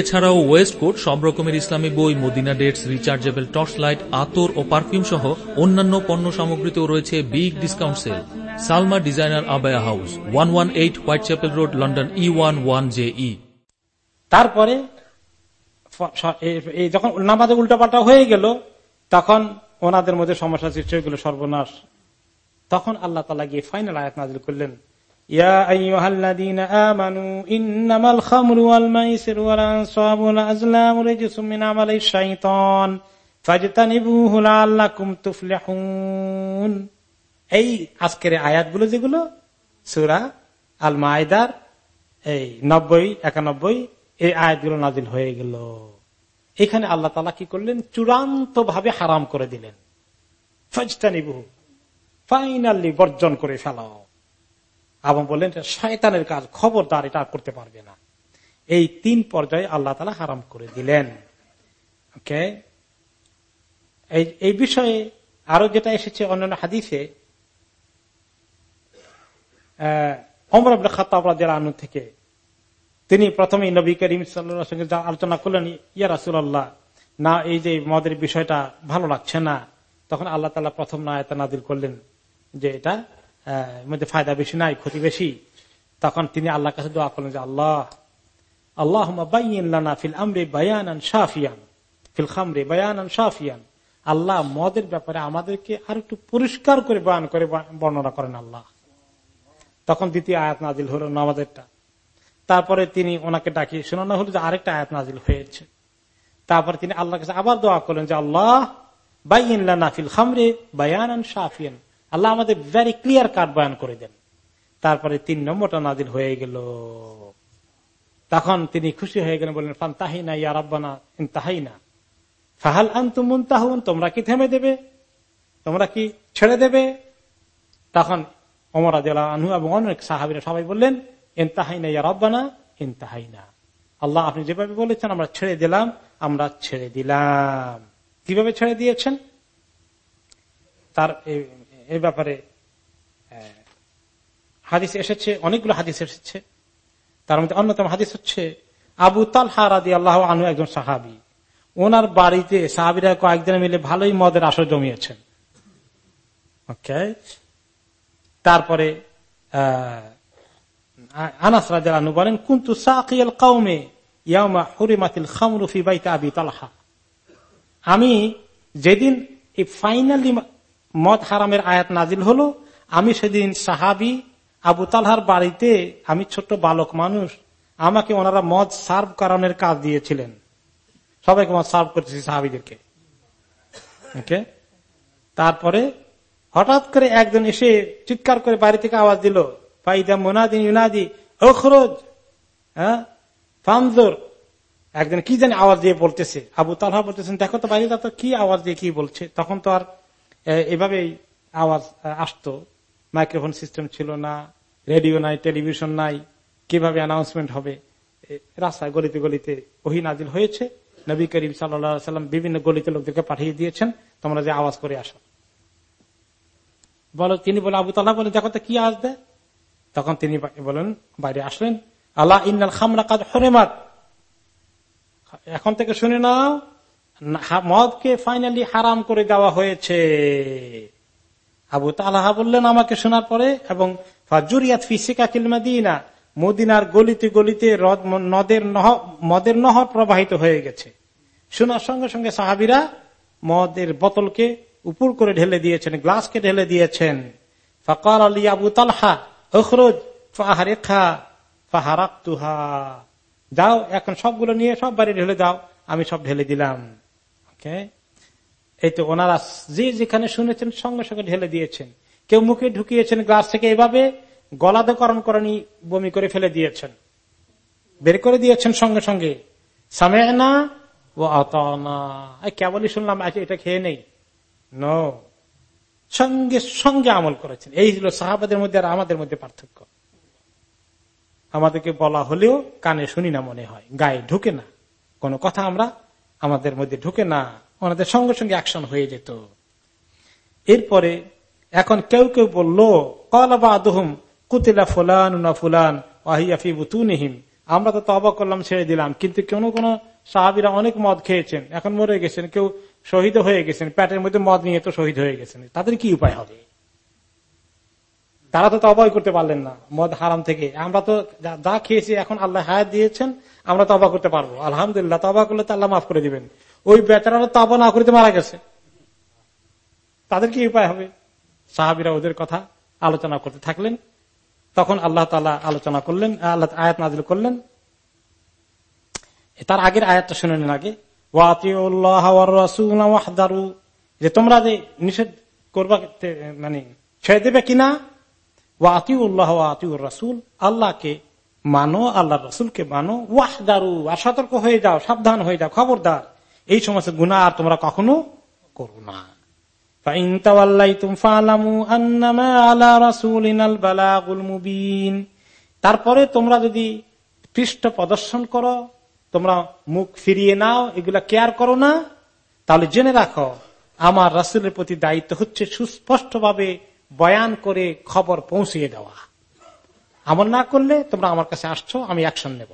এছাড়াও ওয়েস্ট কোট সব রকমের ইসলামী বই, Medina dates, rechargeable torch light আতর ও পারফিউম সহ অন্যান্য পণ্য সামগ্রীতেও রয়েছে big discount sale. Salma designer abaya house, one one eight Whitechapel Road, London E one one J E তারপরে যখন নামাজে উল্টাপাল্টা হয়ে গেল, তখন ওনাদের মধ্যে সমস্যা সৃষ্টি হয়ে গেল সর্বনাশ। তখন আল্লাহ তালা গিয়ে ফাইনাল আয়াত নাজিল করলেন। يا أيها الذين آمنوا إنما الخمر والميسر والأنصاب والأزلام رجس من عمل الشيطان فاجتنبوه لعلكم تفلحون এই আজকের আয়াতগুলো যেগুলো সুরা আল মায়দার এই নব্বই একানব্বই এই আয়াতগুলো নাজিল হয়ে গেল এখানে আল্লাহ তালা কি করলেন চূড়ান্ত ভাবে হারাম করে দিলেন ফজতানিবু ফাইনালি বর্জন করে ফেলাও এবং বললেন, শয়তানের কাজ খবরদার, এটা করতে পারবে না। এই তিন পর্যায়ে আল্লাহ তালা হারাম করে দিলেন। ওকে এই বিষয়ে আরও যেটা এসেছে অন্যান্য হাদিসে আনু থেকে, তিনি প্রথমে নবী করিম সাল্লাহ সঙ্গে আলোচনা করলেন, ইয়া রাসুল্লাহ না, এই যে মদের বিষয়টা ভালো লাগছে না। তখন আল্লাহ তালা প্রথম নায়তা নাদিল করলেন যে এটা মধ্যে ফায়দা বেশি নাই, ক্ষতি বেশি। তখন তিনি আল্লাহ কাছে দোয়া করলেন যে, আল্লাহ আল্লাহ ফিল আমরে বায়ান শাফিয়ান, ফিল খামরে বায়ান শাফিয়ান। আল্লাহ মদের ব্যাপারে আমাদেরকে আর একটু পরিষ্কার করে বয়ান করে বর্ণনা করেন আল্লাহ। তখন দ্বিতীয় আয়াত নাজিল হল নামাজেরটা। তারপরে তিনি ওনাকে ডাকিয়ে শোনানো হলো যে, আরেকটা আয়াত নাজিল হয়েছে। তারপরে তিনি আল্লাহ কাছে আবার দোয়া করলেন যে, আল্লাহ, বাইন ফিল খামরে বায়ান শাফিয়ান। আল্লাহ আমাদের ভেরি ক্লিয়ার কাট বয়ান করে দেন। তারপরে তিন নম্বরটা নাজিল হয়ে গেল। তখন তিনি খুশি হয়ে গেলেন, বললেন ফান তাহিনা ইয়ারাব্বানা তাহাইনা ফাহাল আন্তুমুন তাহুন তোমরা কি থেমে দেবে? তোমরা কি ছেড়ে দেবে? তখন অমরা আনহু এবং অনেক সাহাবিরা সবাই বললেন এনতাহাইনা ইয়া রব্বানা এনতাহাইনা আল্লাহ আপনি যেভাবে বলেছেন, আমরা ছেড়ে দিলাম, আমরা ছেড়ে দিলাম। কীভাবে ছেড়ে দিয়েছেন? তার এই ব্যাপারে হাদিস এসেছে, অনেকগুলো হাদিস এসেছে। তার মধ্যে অন্যতম হাদিস হচ্ছে, আবু তালহা রাদি আল্লাহ আনু একজন সাহাবি। ওনার বাড়িতে সাহাবিরা কয়েকদিন মিলে ভালোই মদের আসর জমিয়েছেন। তারপরে আনাস রাজু বলেন, কুন্তু সাকিয়াল ইয়ামা খামরুফি আবি তালহা। আমি যেদিন এই ফাইনালি মদ হারামের আয়াত নাজিল হলো, আমি সেদিন সাহাবি আবু তালহার বাড়িতে, আমি ছোট্ট বালক মানুষ, আমাকে ওনারা মদ সার্ভ করানোর কাজ দিয়েছিলেন। সবাইকে মদ সার্ভ করতেছি সাহাবিদেরকে। ওকে তারপরে হঠাৎ করে একজন এসে চিৎকার করে বাড়ি থেকে আওয়াজ দিল, ফাইদা মোনাদিন ইউনাদি অখরোজ হ্যাঁ? ফানজোর। একজন কি জানি আওয়াজ দিয়ে বলতেছে। আবু তালহা বলতেছেন, দেখো তো বাইরে তো কি আওয়াজ দিয়ে কি বলছে? তখন তো আর এভাবেই আওয়াজ আসতো। মাইক্রোফোন সিস্টেম ছিল না, রেডিও নাই, টেলিভিশন নাই, কীভাবে অ্যানাউন্সমেন্ট হবে? রাস্তায় গলিতে গলিতে ওহি নাজিল হয়েছে। নবী করিম সাল্লাম বিভিন্ন গলিতে লোকদেরকে পাঠিয়ে দিয়েছেন, তোমরা যে আওয়াজ করে আসো। বলো, তিনি বলে, আবু তাল্লাহ বলে, দেখো তো কি আওয়াজ দেয়? তখন তিনি বলেন, বাইরে আসলেন আল্লাহ ইন্নাল খামরা কাজ হরেমাত। এখন থেকে শুনে নাও মদকে ফাইনালি হারাম করে দেওয়া হয়েছে। আবু তালাহা বললেন, আমাকে শোনার পরে এবং ফাজুরিয়াত মদিনার গলিতে গলিতে নদের মদের নহর প্রবাহিত হয়ে গেছে। শোনার সঙ্গে সঙ্গে সাহাবিরা মদের বোতলকে উপর করে ঢেলে দিয়েছেন, গ্লাসকে ঢেলে দিয়েছেন। ফকার আলী আবু তালহা অখরোজ ফাহারেখা ফাহারাক্তুহা। যাও, এখন সবগুলো নিয়ে সব বাড়ি ঢেলে দাও, আমি সব ঢেলে দিলাম। এই তো ওনারা যে যেখানে শুনেছেন সঙ্গে সঙ্গে ঢেলে দিয়েছেন। কেউ মুখে ঢুকিয়েছেন গ্লাস থেকে এভাবে গলাধকরণ করানি, বমি করে ফেলে দিয়েছেন। বের করে দিয়েছেন সঙ্গে সঙ্গে। সামে না ও কেবলই শুনলাম এটা খেয়ে নেই। ন। সঙ্গে সঙ্গে আমল করেছেন। এই হলো সাহাবাদের মধ্যে আর আমাদের মধ্যে পার্থক্য। আমাদেরকে বলা হলেও কানে শুনি না মনে হয়, গায়ে ঢুকে না। কোন কথা আমরা আমাদের মধ্যে ঢুকে না, ওনাদের সঙ্গে সঙ্গে অ্যাকশন হয়ে যেত। এরপরে এখন কেউ কেউ বলল কলাবা কুতিলা ফুলান ফুলান ওয়াহিয়াফি বুতুনিহিম। আমরা তো তবা করলাম, ছেড়ে দিলাম, কিন্তু কোন কোন সাহাবিরা অনেক মদ খেয়েছেন, এখন মরে গেছেন, কেউ শহীদ হয়ে গেছেন প্যাটের মধ্যে মদ নিয়ে তো শহীদ হয়ে গেছেন। তাদের কি উপায় হবে? তারা তো তবাই করতে পারলেন না, মদ হারাম থেকে। আমরা তো যা খেয়েছি, এখন আল্লাহ হায়াত দিয়েছেন আমরা তবা করতে পারব। আলহামদুলিল্লাহ তবা করলে তো আল্লাহ মাফ করে দিবেন। ওই বেচারা তবা না করতে মারা গেছে। তাদের কি উপায় হবে? সাহাবিরা ওদের কথা আলোচনা করতে থাকলেন। তখন আল্লাহ তালা আলোচনা করলেন, আল্লাহ আয়াত নাজিল করলেন। তার আগের আয়াতটা শুনে নেন আগে। যে তোমরা যে নিষেধ করবা মানে ছেড়ে দেবে কিনা? ওয়াতিউল্লাহ আতিউর রাসুল, আল্লাহকে মানো আল্লাহ রসুলকে মানো। ওয়াহদারু, আর সতর্ক হয়ে যাও, সাবধান হয়ে যাও, খবরদার। এই সমস্ত গুণা আর তোমরা কখনো করো না। তারপরে তোমরা যদি পৃষ্ঠ প্রদর্শন করো, তোমরা মুখ ফিরিয়ে নাও, এগুলা কেয়ার করো না। তাহলে জেনে রাখো, আমার রাসুলের প্রতি দায়িত্ব হচ্ছে সুস্পষ্টভাবে বয়ান করে খবর পৌঁছিয়ে দেওয়া। আমল না করলে তোমরা আমার কাছে আসছো, আমি অ্যাকশন নেব।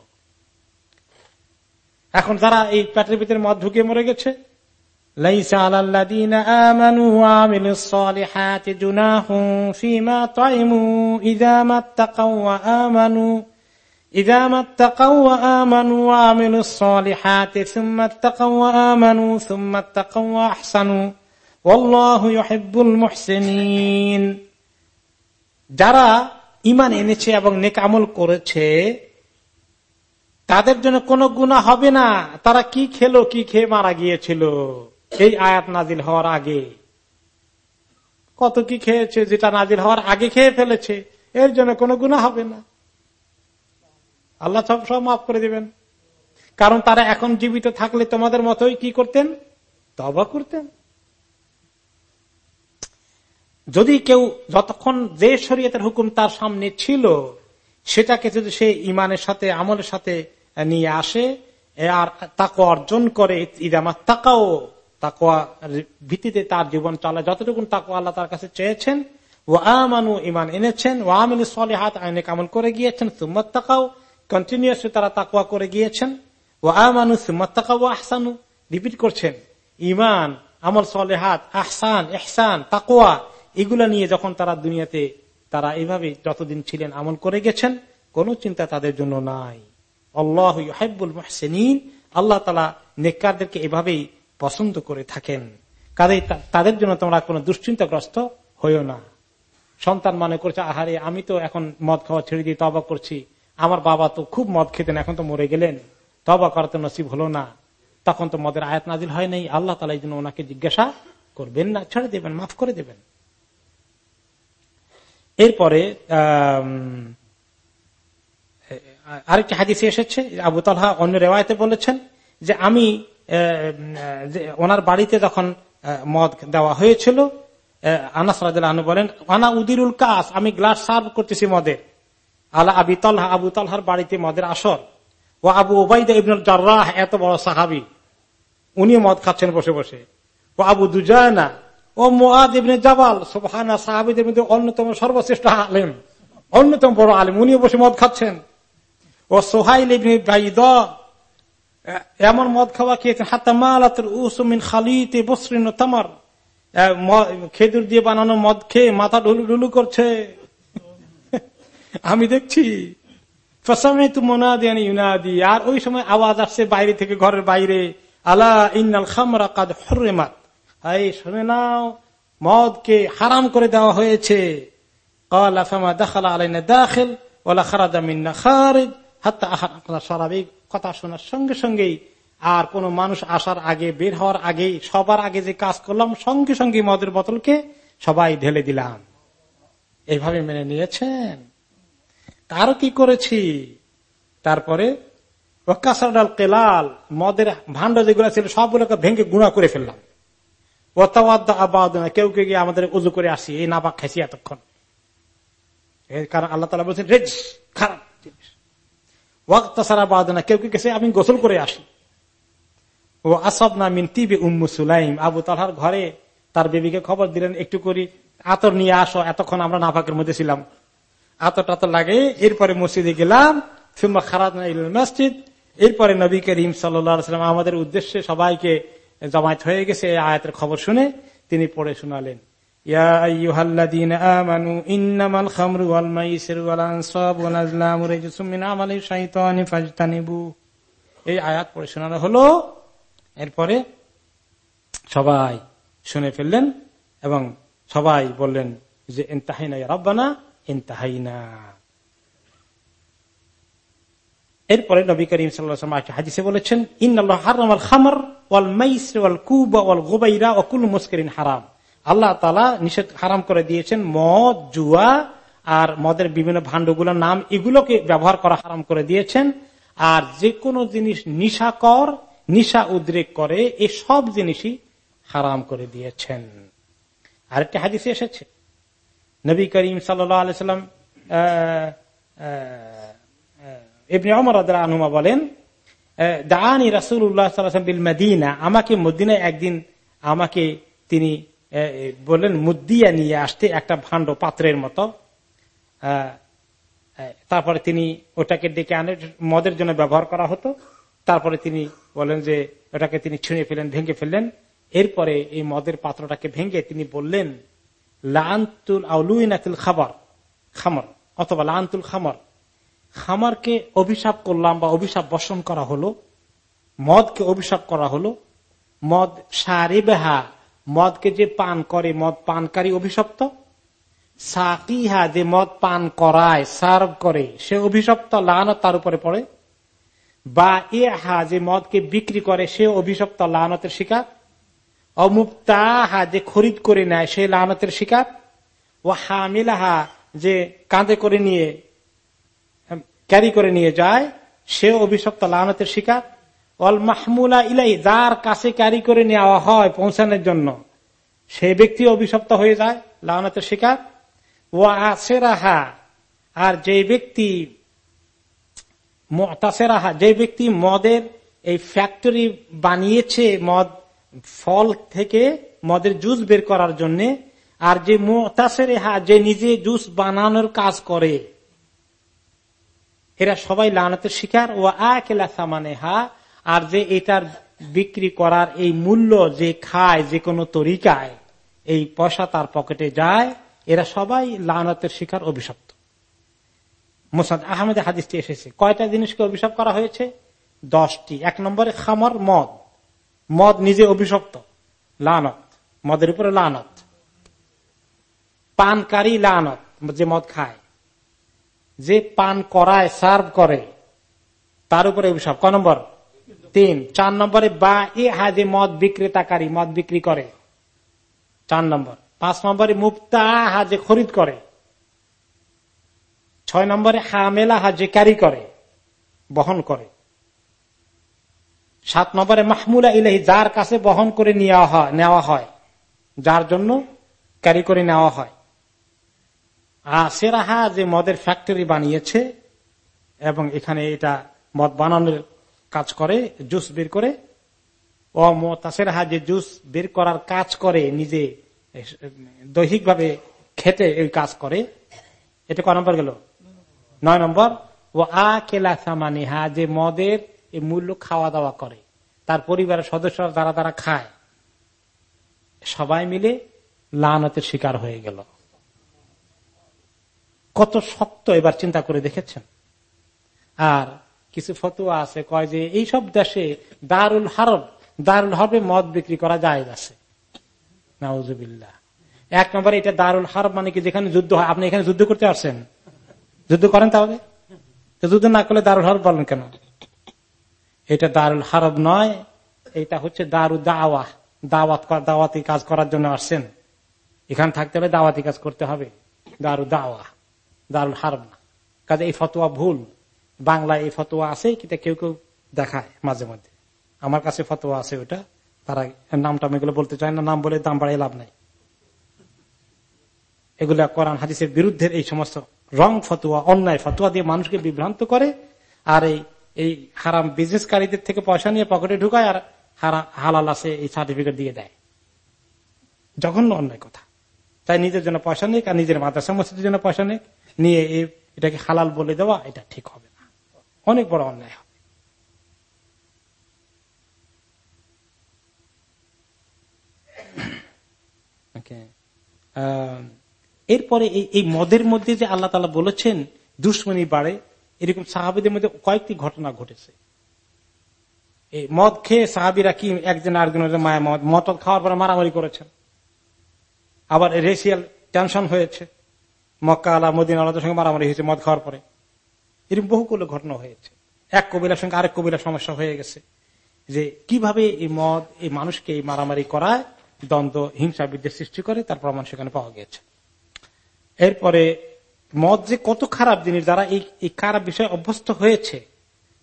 এখন যারা এই প্যাটের ভিতরে মদ ঢুকে মরে গেছে যারা ইমান এনেছে এবং নেক আমল করেছে, তাদের জন্য কোনো গুণা হবে না। তারা কি খেলো, কি খেয়ে মারা গিয়েছিল? এই আয়াত নাজিল হওয়ার আগে। কত কি খেয়েছে যেটা নাজিল হওয়ার আগে খেয়ে ফেলেছে, এর জন্য কোনো গুণা হবে না। আল্লাহ সব সব মাফ করে দিবেন। কারণ তারা এখন জীবিত থাকলে তোমাদের মতোই কি করতেন? তবা করতেন। যদি কেউ যতক্ষণ যে শরীয়তের হুকুম তার সামনে ছিল, সেটাকে যদি সে ইমানের সাথে, আমলের সাথে নিয়ে আসে আর তাকে অর্জন করে ইদামা তাকাও তাকোয়া ভিত্তিতে তার জীবন চালায়। যতটুকু তাকো আল্লাহ তার কাছে চেয়েছেন ও আমানু ইমান এনেছেন ও সলে হাত আইনে কামল করে গিয়েছেন সুম্মত তাকাও কন্টিনিউসলি তারা তাকুয়া করে গিয়েছেন ও আমানু সুম্মত তাকাও আহসানু রিপিট করছেন ইমান আমল সলে হাত আহসান এহসান তাকুয়া এগুলা নিয়ে যখন তারা দুনিয়াতে তারা এইভাবে যতদিন ছিলেন আমল করে গেছেন, কোন চিন্তা তাদের জন্য নাই। আল্লাহ হাইবুল মহসেনিন, আল্লাহ তালা নেককারদেরকে এভাবেই পছন্দ করে থাকেন। কাজে তাদের জন্য তোমরা কোনো দুশ্চিন্তাগ্রস্ত হইও না। সন্তান মনে করছে, আহারে, আমি তো এখন মদ খাওয়া ছেড়ে দিয়ে তবা করছি। আমার বাবা তো খুব মদ খেতেন, এখন তো মরে গেলেন। তবা করাতে নসিব হলো না। তখন তো মদের আয়াত নাজিল হয় নাই। আল্লাহ তালা এই জন্য ওনাকে জিজ্ঞাসা করবেন না। ছেড়ে দেবেন, মাফ করে দেবেন। এরপরে আরেকটি হাদিসে এসেছে, আবু তালহা অন্য রেওয়ায়তে বলেছেন যে আমি ওনার বাড়িতে যখন মদ দেওয়া হয়েছিল আনাস আনু বলেন, আনা উদিরুল কাস, আমি গ্লাস সার্ভ করতেছি মদের আলা আবি তলহা, আবু তলহার বাড়িতে মদের আসর। ও আবু ওবাইদা ইবনুল জার্রাহ, এত বড় সাহাবি। উনিও মদ খাচ্ছেন বসে বসে। ও আবু দুজায়না ও মোয়াদ ইবনে জাবাল সোহানা সাহাবিদের মধ্যে অন্যতম সর্বশ্রেষ্ঠ আলেম, অন্যতম বড় আলেম, উনিও বসে মদ খাচ্ছেন। ও সোহাইল ইবনে বাইদ এমন মদ খাওয়া খেয়েছেন, হাত্তা মালাতের উসমিন খালিতে বসরিন তামার। খেজুর দিয়ে বানানো মদ খেয়ে মাথা ঢুলু ঢুলু করছে। আমি দেখছি আর ওই সময় আওয়াজ আসছে বাইরে থেকে, ঘরের বাইরে, আলা ইন্নাল খামরা কাদ হরেমাত এই শুনে নাও, মদকে হারাম করে দেওয়া হয়েছে। কথা শোনার সঙ্গে সঙ্গেই আর কোন মানুষ আসার আগে, বের হওয়ার আগে, সবার আগে যে কাজ করলাম, সঙ্গে সঙ্গে মদের বোতলকে সবাই ঢেলে দিলাম। এইভাবে মেনে নিয়েছেন? তারও কি করেছি? তারপরে কেলাল, মদের ভান্ড যেগুলো ছিল, সবগুলোকে ভেঙে গুঁড়া করে ফেললাম। কেউ কে গিয়ে আমাদের উজু করে আসি, এই নাপাক খাইছি এতক্ষণ। কারণ আল্লাহ তালা বলছেন রেজ খারাপ জিনিস। বাদনা কেউ কে গেছে, আমি গোসল করে আসি। ও আসব না মিন তিবে উম্মু সুলাইম, আবু তালহার ঘরে তার বেবিকে খবর দিলেন, একটু করি আতর নিয়ে আসো, এতক্ষণ আমরা নাফাকের মধ্যে ছিলাম। আতর টাতর লাগে, এরপরে মসজিদে গেলাম, সুম্মা খারাপ মসজিদ, এরপরে নবী করিম সাল্লাম আমাদের উদ্দেশ্যে সবাইকে জমায়েত হয়ে গেছে, এই আয়াতের খবর শুনে তিনি পড়ে শোনালেন। এরপরে সবাই শুনে ফেললেন এবং সবাই বললেন যে এনতাহাইনা রব্বানা এনতাহাইনা এরপরে নবী করিম সাল্লাম হাদিসে বলেছেন ইন্নআল্লাহ হারাম খামর। হারাম। আল্লাহ তালা নিষেধ হারাম করে দিয়েছেন মদ, জুয়া আর মদের বিভিন্ন ভাণ্ডগুলোর নাম। এগুলোকে ব্যবহার করা হারাম করে দিয়েছেন। আর যে কোনো জিনিস নিশাকর নিশা উদ্রেক করে এই সব জিনিসই হারাম করে দিয়েছেন। আরেকটি হাদিসে এসেছে। নবী করিম সাল্লাম এমনি অমর আনুমা বলেন দানি রাসুল্লাহ মদিনা আমাকে মদিনায় একদিন আমাকে তিনি বললেন, মুদ্দিয়া নিয়ে আসতে একটা ভাণ্ড পাত্রের মতো। তারপরে তিনি ওটাকে ডেকে আনে, মদের জন্য ব্যবহার করা হতো। তারপরে তিনি বলেন যে, ওটাকে তিনি ছুঁড়ে ফেলেন, ভেঙে ফেললেন। এরপরে এই মদের পাত্রটাকে ভেঙে তিনি বললেন লান্তুল আউলুইনাতুল খাবার। খামর, অথবা লান্তুল খামর। খামারকে অভিশাপ করলাম বা অভিশাপ বর্ষণ করা হলো, মদকে অভিশাপ করা হলো, মদ সারে বেহা, মদকে যে পান করে মদ পানকারী অভিশপ্ত, সাকিহা যে মদ পান করায়, সার্ভ করে, সে অভিশপ্ত, লানত তার উপরে পড়ে। বা এ হা যে মদকে বিক্রি করে, সে অভিশপ্ত, লানতের শিকার। অমুক্তাহা যে খরিদ করে নেয়, সে লানতের শিকার। ও হামিলাহা যে কাঁধে করে নিয়ে ক্যারি করে নিয়ে যায় সে অভিশপ্ত লানতের শিকার। অল মাহমুলা ইলাই, যার কাছে ক্যারি করে নেওয়া হয় পৌঁছানোর জন্য, সে ব্যক্তি অভিশপ্ত হয়ে যায়, লানতের শিকার। ও আসেরাহা আর যে ব্যক্তি তাসেরাহা যে ব্যক্তি মদের এই ফ্যাক্টরি বানিয়েছে, মদ ফল থেকে মদের জুস বের করার জন্য, আর যে মোতাসেরেহা, যে নিজে জুস বানানোর কাজ করে এরা সবাই লানাতের শিকার। ও আকেলা সামানে হা আর যে এটার বিক্রি করার এই মূল্য যে খায় যে কোনো তরিকায়, এই পয়সা তার পকেটে যায়, এরা সবাই লানতের শিকার অভিশপ্ত। মোসাদ আহমেদ হাদিসটি এসেছে। কয়টা জিনিসকে অভিশাপ করা হয়েছে? দশটি। এক নম্বরে খামর, মদ। মদ নিজে অভিশপ্ত। লানত। মদের উপরে লানত। পানকারী লানত, যে মদ খায়। যে পান করায়, সার্ভ করে, তার উপরে অভিশাপ। ক নম্বর? তিন। চার নম্বরে, বা এ হা যে মদ বিক্রেতাকারী মদ বিক্রি করে। চার নম্বর। পাঁচ নম্বরে, মুক্তা হা যে খরিদ করে। ছয় নম্বরে, হামেলা হা যে ক্যারি করে, বহন করে। সাত নম্বরে, মাহমুলা ইলাহি যার কাছে বহন করে নেওয়া হয়, যার জন্য ক্যারি করে নেওয়া হয়। সেরাহা যে মদের ফ্যাক্টরি বানিয়েছে এবং এখানে এটা মদ বানানোর কাজ করে জুস বের করে, ও তাসেরাহা যে জুস বের করার কাজ করে, নিজে দৈহিকভাবে খেতে এই কাজ করে, এটা ক নম্বর গেল? নয় নম্বর ও আ কেলা সামানিহা, যে মদের মূল্য খাওয়া দাওয়া করে, তার পরিবারের সদস্যরা যারা তারা খায়, সবাই মিলে লানতের শিকার হয়ে গেল। কত শক্ত এবার চিন্তা করে দেখেছেন? আর কিছু ফতুয়া আছে, কয় যে এইসব দেশে দারুল হারব, দারুল হরবে মদ বিক্রি করা যায় আছে। নাউজুবিল্লা এক নম্বরে এটা দারুল হারব মানে কি, যেখানে যুদ্ধ হয়, আপনি এখানে যুদ্ধ করতে পারছেন? যুদ্ধ করেন তাহলে? যুদ্ধ না করলে দারুল হরব বলেন কেন? এটা দারুল হারব নয়, এটা হচ্ছে দারু দাওয়া দাওয়াত দাওয়াতি কাজ করার জন্য আসছেন। এখানে থাকতে হলে দাওয়াতি কাজ করতে হবে। দারু দাওয়া দারুল হারব। না কাজে এই ফতোয়া ভুল। বাংলায় এই ফতোয়া আছে কিটা কেউ কেউ দেখায় মাঝে মধ্যে। আমার কাছে ফতোয়া আছে ওটা। তারা নামটা আমি এগুলো বলতে চায় না। নাম বলে দাম বাড়াই লাভ নাই। এগুলা কোরআন হাদিসের বিরুদ্ধে এই সমস্ত রং ফতুয়া, অন্যায় ফতুয়া দিয়ে মানুষকে বিভ্রান্ত করে আর এই এই হারাম বিজনেসকারীদের থেকে পয়সা নিয়ে পকেটে ঢুকায় আর হালাল আছে এই সার্টিফিকেট দিয়ে দেয়। জঘন্য অন্যায় কথা। তাই নিজের জন্য পয়সা নেই আর নিজের মাদ্রাসা মসজিদের জন্য পয়সা নেই নিয়ে এটাকে হালাল বলে দেওয়া, এটা ঠিক হবে না। অনেক বড় অন্যায় হবে। এরপরে এই মদের মধ্যে যে আল্লাহ তালা বলেছেন, দুশ্মনী বাড়ে, এরকম সাহাবিদের মধ্যে কয়েকটি ঘটনা ঘটেছে। এই মদ খেয়ে সাহাবিরা কি একজন আরেকজনের মায়া মদ মদ খাওয়ার পরে মারামারি করেছেন। আবার রেশিয়াল টেনশন হয়েছে। মক্কা আলা মদিন আলাদের সঙ্গে মারামারি হয়েছে, মদ খাওয়ার পরে। এরকম বহুগুলো ঘটনা হয়েছে। এক কবিলার সঙ্গে আরেক কবিলার সমস্যা হয়ে গেছে যে কীভাবে এই মদ, এই মানুষকে এই মারামারি করায় দ্বন্দ্ব, হিংসা, বিদ্বেষ সৃষ্টি করে, তার প্রমাণ সেখানে পাওয়া গেছে এরপরে মদ যে কত খারাপ জিনিস, যারা এই খারাপ বিষয়ে অভ্যস্ত হয়েছে,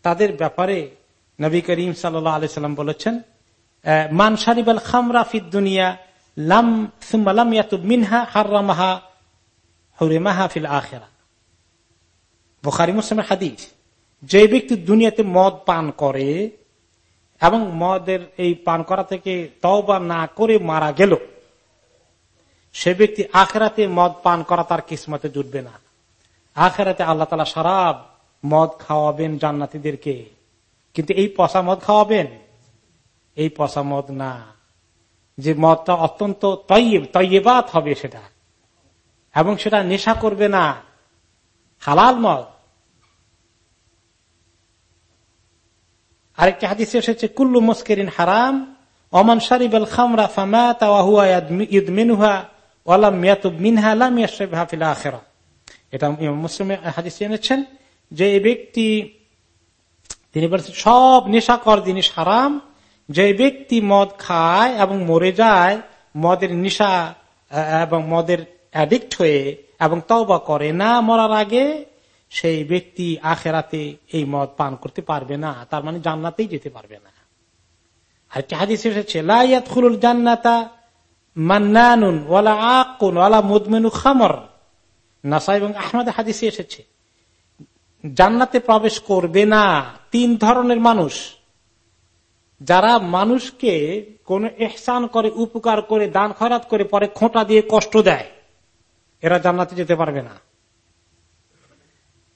তাদের ব্যাপারে নবী করিম সাল্লাহ আলাইসাল্লাম বলেছেন মান সারিবাল খামরা ফিদ দুনিয়া লাম ইয়াতুব মিনহা, হার্রামাহা হাদিস যে ব্যক্তি দুনিয়াতে মদ পান করে এবং মদের এই পান করা থেকে তওবা না করে মারা গেল, সে ব্যক্তি আখেরাতে মদ পান করা তার কিসমতে জুটবে না। আখেরাতে আল্লাহ তালা সারাব মদ খাওয়াবেন জান্নাতিদেরকে। কিন্তু এই পশা মদ খাওয়াবেন? এই পশা মদ না। যে মদটা অত্যন্ত তৈব তৈবাত হবে সেটা। এবং সেটা নেশা করবে না। হালাল মদ আরেকটি হাদিসে এসেছে, কুল্লু মুস্কেরিন হারাম অমান শারিব আল খামরা ফামা এটা মুসলিম হাদিস এনেছেন যে এই ব্যক্তি, তিনি বলছেন, সব নেশাকর জিনিস হারাম। যে ব্যক্তি মদ খায় এবং মরে যায়, মদের নেশা এবং মদের অ্যাডিক্ট হয়ে এবং তওবা করে না মরার আগে সেই ব্যক্তি আখেরাতে এই মদ পান করতে পারবে না। তার মানে জান্নাতেই যেতে পারবে না। আরেকটি হাদিস এসেছে লাইয়াত খুলুল জান্নাতা মান্নানুন ওয়ালা আকুন ওয়ালা মুদমেনু খামর। নাসা এবং আহমদ হাদিসে এসেছে, জান্নাতে প্রবেশ করবে না তিন ধরনের মানুষ। যারা মানুষকে কোন এহসান করে, উপকার করে, দান খরাত করে, পরে খোঁটা দিয়ে কষ্ট দেয়। এরা জান্নাতে যেতে পারবে না।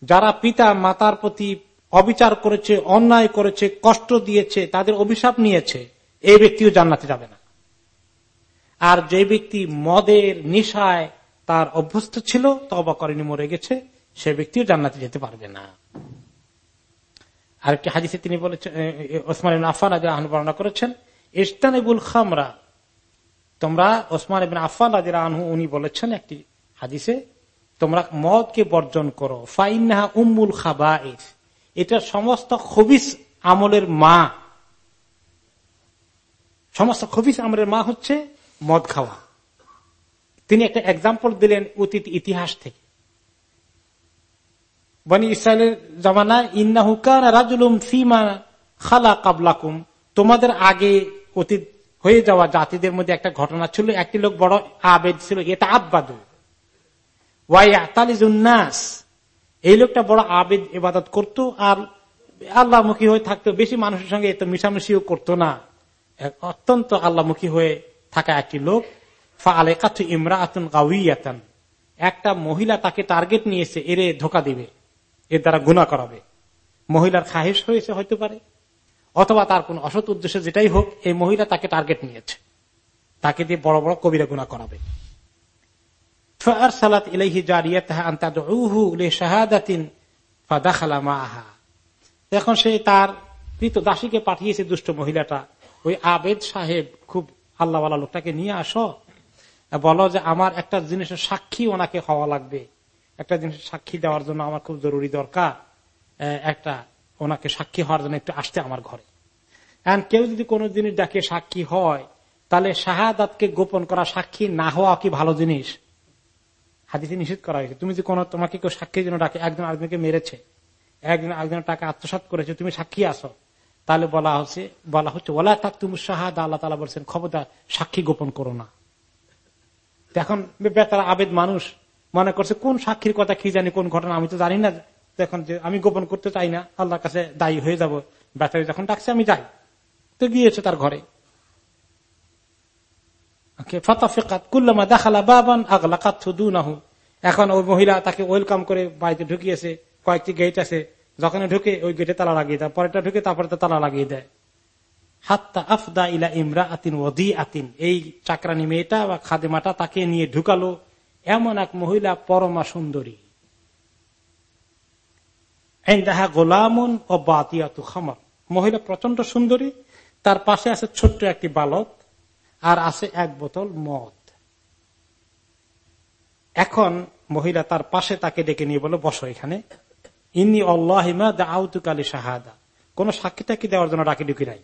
যারা পিতা মাতার প্রতি অবিচার করেছে, অন্যায় করেছে, কষ্ট দিয়েছে, তাদের অভিশাপ নিয়েছে, এই ব্যক্তিও জান্নাতে যাবে না। আর যে ব্যক্তি মদের নিশায় তার অভ্যস্ত ছিল তবা করেনি, মরে গেছে, সে ব্যক্তিও জান্নাতে যেতে পারবে না। আরেকটি হাদিসে তিনি বলেছেন আফান আহ বর্ণনা করেছেন ইস্তানিবুল খামরা। তোমরা ওসমান আফান আদির আনহু, উনি বলেছেন একটি হাদিসে, তোমরা মদকে বর্জন করো। ফাইনাহা উম্মুল খাবা এটা সমস্ত খবিস আমলের মা। সমস্ত খবিস আমলের মা হচ্ছে মদ খাওয়া। তিনি একটা এক্সাম্পল দিলেন অতীত ইতিহাস থেকে। বনি ইসরায়েলের জামানায় ইন্না হুকান রাজুলুম ফিমা খালা কাবলাকুম। তোমাদের আগে অতীত হয়ে যাওয়া জাতিদের মধ্যে একটা ঘটনা ছিল, একটি লোক বড় আবেদ ছিল এটা আব্বাদু ওয়াইতালিজুন্নাস এই লোকটা বড় আবেদ ইবাদত করত আর আল্লাহমুখী হয়ে থাকতো। বেশি মানুষের সঙ্গে এত মিশামিশিও করতো না। অত্যন্ত আল্লাহমুখী হয়ে থাকা একটি লোক। ফালে কাছু ইমরা আতুন গাউইয়াতান একটা মহিলা তাকে টার্গেট নিয়েছে, এরে ধোকা দিবে, এর দ্বারা গুণা করাবে। মহিলার খাহেস হয়েছে হইতে পারে। অথবা তার কোন অসৎ উদ্দেশ্য যেটাই হোক, এই মহিলা তাকে টার্গেট নিয়েছে। তাকে দিয়ে বড় বড় কবিরা গুণা করাবে। এখন সে তার কৃত দাসীকে পাঠিয়েছে, দুষ্ট মহিলাটা। ওই আবেদ সাহেব খুব আল্লাহওয়ালা লোকটাকে নিয়ে আসো, বলো যে আমার একটা জিনিসের সাক্ষী ওনাকে হওয়া লাগবে। একটা জিনিসের সাক্ষী দেওয়ার জন্য আমার খুব জরুরি দরকার। একটা ওনাকে সাক্ষী হওয়ার জন্য একটু আসতে আমার ঘরে। কেউ যদি কোনো জিনিস ডাকে সাক্ষী হয়, তাহলে শাহাদাতকে গোপন করা সাক্ষী না হওয়া কি ভালো জিনিস? হাদিসে নিষেধ করা হয়েছে। তুমি যে কোনো তোমাকে কেউ সাক্ষীর জন্য ডাকে, একজন আরেকজনকে মেরেছে, একজন আরেকজনের টাকা আত্মসাত করেছে, তুমি সাক্ষী আসো তাহলে বলা হচ্ছে বলা হচ্ছে ওলা তাক তুমি শাহাদ আল্লাহ তালা বলছেন, খবরদার, সাক্ষী গোপন করো না। এখন বেতারা আবেদ মানুষ মনে করছে, কোন সাক্ষীর কথা কি জানি, কোন ঘটনা, আমি তো জানি না। দেখুন যে আমি গোপন করতে চাই না, আল্লাহর কাছে দায়ী হয়ে যাব। বেতারি যখন ডাকছে, আমি যাই। তো গিয়েছে তার ঘরে। এখন ওই মহিলা তাকে ওয়েলকাম করে বাড়িতে ঢুকিয়েছে। কয়েকটি গেট আছে। যখন ঢুকে ওই গেটে তালা লাগিয়ে দেয়। ঢুকে তারপরে তালা লাগিয়ে দেয়। হাত্তা আফদা ইলা ইমরা আতিন ওদি আতিন এই চাকরানি মেয়েটা বা খাদেমাটা তাকে নিয়ে ঢুকালো এমন এক মহিলা পরমা সুন্দরী। দেখা গোলামন ও বাতিয়াতু খামর। মহিলা প্রচণ্ড সুন্দরী। তার পাশে আছে ছোট্ট একটি বালক। আর আছে এক বোতল মদ। এখন মহিলা তার পাশে তাকে ডেকে নিয়ে বলো, বসো এখানে। ইন্নি অল্লাহিমা আউতুকালী শাহাদা। কোন সাক্ষী টাকি দেওয়ার জন্য ডাকি ডুকি নাই।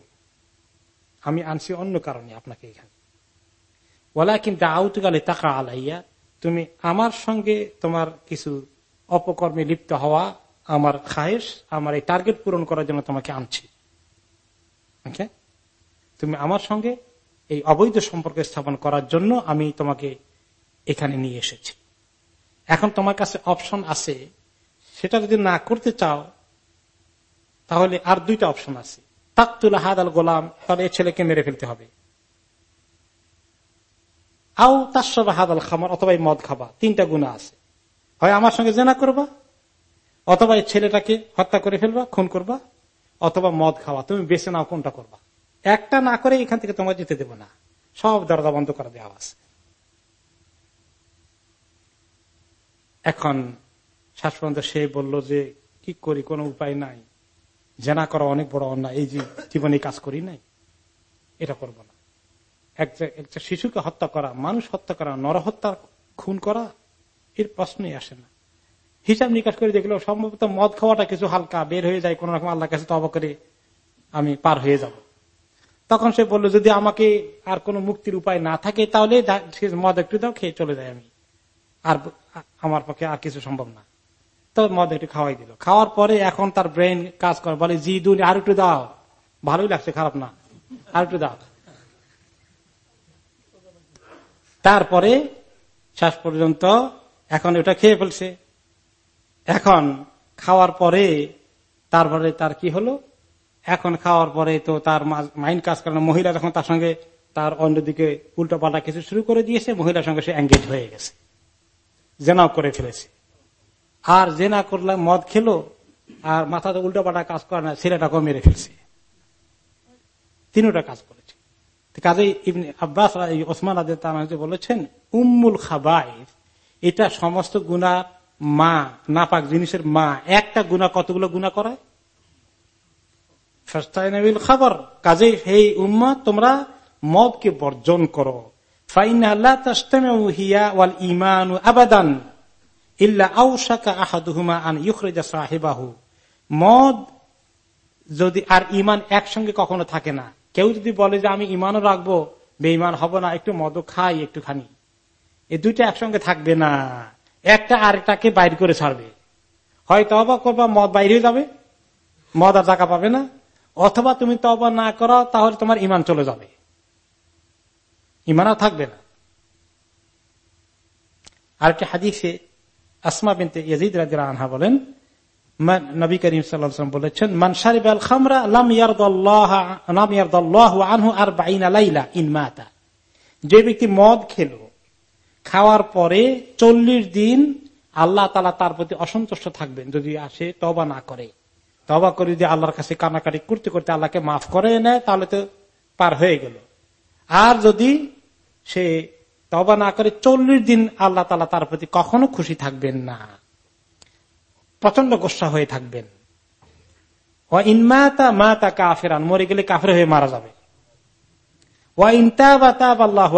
আমি আনছি অন্য কারণে আপনাকে এখানে। ওলা কিন্তু আউতুকালী তাকা আলাইয়া, তুমি আমার সঙ্গে তোমার কিছু অপকর্মে লিপ্ত হওয়া, আমার খায়েশ, আমার এই টার্গেট পূরণ করার জন্য তোমাকে আনছি। তুমি আমার সঙ্গে এই অবৈধ সম্পর্ক স্থাপন করার জন্য আমি তোমাকে এখানে নিয়ে এসেছি। এখন তোমার কাছে অপশন আছে। সেটা যদি না করতে চাও, তাহলে আর দুইটা অপশন আছে। তাকতুল হাদ আল গোলাম, তাহলে এই ছেলেকে মেরে ফেলতে হবে। আও তার হাদ আল খামার, অথবা মদ খাবা, তিনটা গুণা আছে। হয় আমার সঙ্গে জেনা করবা, অথবা এই ছেলেটাকে হত্যা করে ফেলবা, খুন করবা, অথবা মদ খাওয়া। তুমি বেছে নাও কোনটা করবা। একটা না করে এখান থেকে তোমার যেতে দেবো না। সব দরজা বন্ধ করে দেওয়া আছে। এখন শেষ সে বলল যে, কি করি, কোনো উপায় নাই। জেনা করা অনেক বড় অন্যায়, এই জীবনে কাজ করি নাই, এটা করব না। একটা শিশুকে হত্যা করা, মানুষ হত্যা করা, নরহত্যা খুন করা, এর প্রশ্নই আসে না। হিসাব নিকাশ করে দেখল, সম্ভবত মদ খাওয়াটা কিছু হালকা, বের হয়ে যায় কোন রকম আল্লাহ কাছে তবা করে আমি পার হয়ে যাব। তখন সে বলল, যদি আমাকে আর কোনো মুক্তির উপায় না থাকে, তাহলে মদ একটু দাও, খেয়ে চলে যায় আমি। আর আমার পক্ষে আর কিছু সম্ভব না। তবে মদ একটু খাওয়াই দিল। খাওয়ার পরে এখন তার ব্রেন কাজ করে, বলে জি দুনি আর একটু দাও। ভালোই লাগছে, খারাপ না। আর একটু দাও। তারপরে শেষ পর্যন্ত এখন ওটা খেয়ে ফেলছে। এখন খাওয়ার পরে তারপরে তার কি হলো? এখন খাওয়ার পরে তো তার মাইন্ড কাজ করে মহিলা যখন তার সঙ্গে তার অন্যদিকে উল্টো পাল্টা কিছু শুরু করে দিয়েছে, মহিলার সঙ্গে সে এঙ্গেজ হয়ে গেছে। জেনাও করে ফেলেছে। আর জেনা করলে মদ খেলো, আর মাথাতে উল্টো পাল্টা কাজ করে না, ছেলেটাকেও মেরে ফেলছে। তিনটা কাজ করেছে। কাজেই আব্বাস ওসমান আদে আদের বলেছেন, উম্মুল খাবাই এটা সমস্ত গুণা মা, নাপাক জিনিসের মা, একটা গুণা কতগুলো গুণা করায় খাবার। কাজে হেই উম্মা, তোমরা মদকে বর্জন করো। আবাদান মদ যদি আর ইমান একসঙ্গে কখনো থাকে না। কেউ যদি বলে যে আমি ইমানও রাখব, বেঈমান হব না, একটু মদও খাই একটুখানি। এই দুইটা একসঙ্গে থাকবে না। একটা আরেকটাকে বাইর করে ছাড়বে। হয় তবা করবা, মদ বাইরে যাবে, মদ আর টাকা পাবে না। অথবা তুমি তবা না করো, তাহলে তোমার ইমান চলে যাবে। ইমানও থাকবে না। আরেকটি হাদিসে আসমা বিনতে ইয়াজিদ রাজিরা আনহা বলেন নবী করিম সাল্লাম বলেছেন মানসারিব আল খামরা লাম ইয়ারদাল্লাহ আনহু আর বাইনা লাইলা ইনমাতা যে ব্যক্তি মদ খেলো, খাওয়ার পরে চল্লিশ দিন আল্লাহ তালা তার প্রতি অসন্তুষ্ট থাকবেন, যদি আসে তবা না করে। তবা করে যদি আল্লাহর কাছে কানাকাটি করতে করতে আল্লাহকে মাফ করে নেয়, তাহলে তো পার হয়ে গেল। আর যদি সে তবা না করে চল্লিশ দিন আল্লাহ তালা তার প্রতি কখনো খুশি থাকবেন না প্রচণ্ড গোসা হয়ে থাকবেন। ইনমাতা মা তা কাফেরান, মরে গেলে কাফের হয়ে মারা যাবে।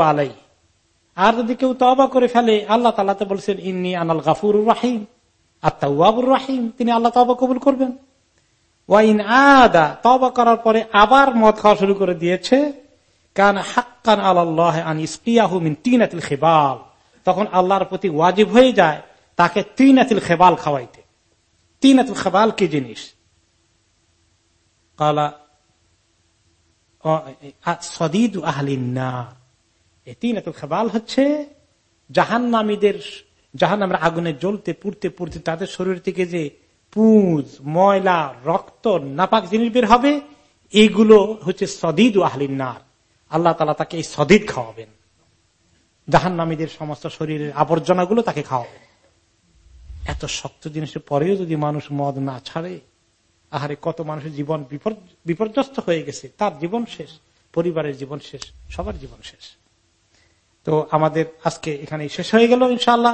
আলাই আর যদি কেউ তবা করে ফেলে, আল্লাহ তালাতে বলছেন, ইন্নি আনাল গাফুর রাহিম আত্মাবুর রাহিম তিনি আল্লাহ তবা কবুল করবেন। ওয়াইন আদা তবা করার পরে আবার মদ খাওয়া শুরু করে দিয়েছে। কান হাক্কান আল্লাহ আন ইসকিয়াহু মিন তিনাতিল খেবাল। তখন আল্লাহর প্রতি ওয়াজিব হয়ে যায় তাকে তিন তিনাতিল খেবাল খাওয়াইতে। তিন তিনাতুল খেবাল কি জিনিস? কালা সদিদ আহলিন না তিনাতুল খেবাল হচ্ছে জাহান নামীদের জাহান নামের আগুনে জ্বলতে, পুড়তে পুড়তে তাদের শরীর থেকে যে পুঁজ, ময়লা, রক্ত, নাপাক জিনিস বের হবে এইগুলো হচ্ছে সদিদ আহলিন নার আল্লাহ তালা তাকে এই সদিদ খাওয়াবেন। জাহান নামীদের সমস্ত শরীরের আবর্জনাগুলো তাকে খাওয়াবেন। এত শক্ত জিনিসের পরেও যদি মানুষ মদ না ছাড়ে, আহারে কত মানুষের জীবন বিপর্যস্ত হয়ে গেছে, তার জীবন শেষ, পরিবারের জীবন শেষ, সবার জীবন শেষ। তো আমাদের আজকে এখানে শেষ হয়ে গেল ইনশাল্লাহ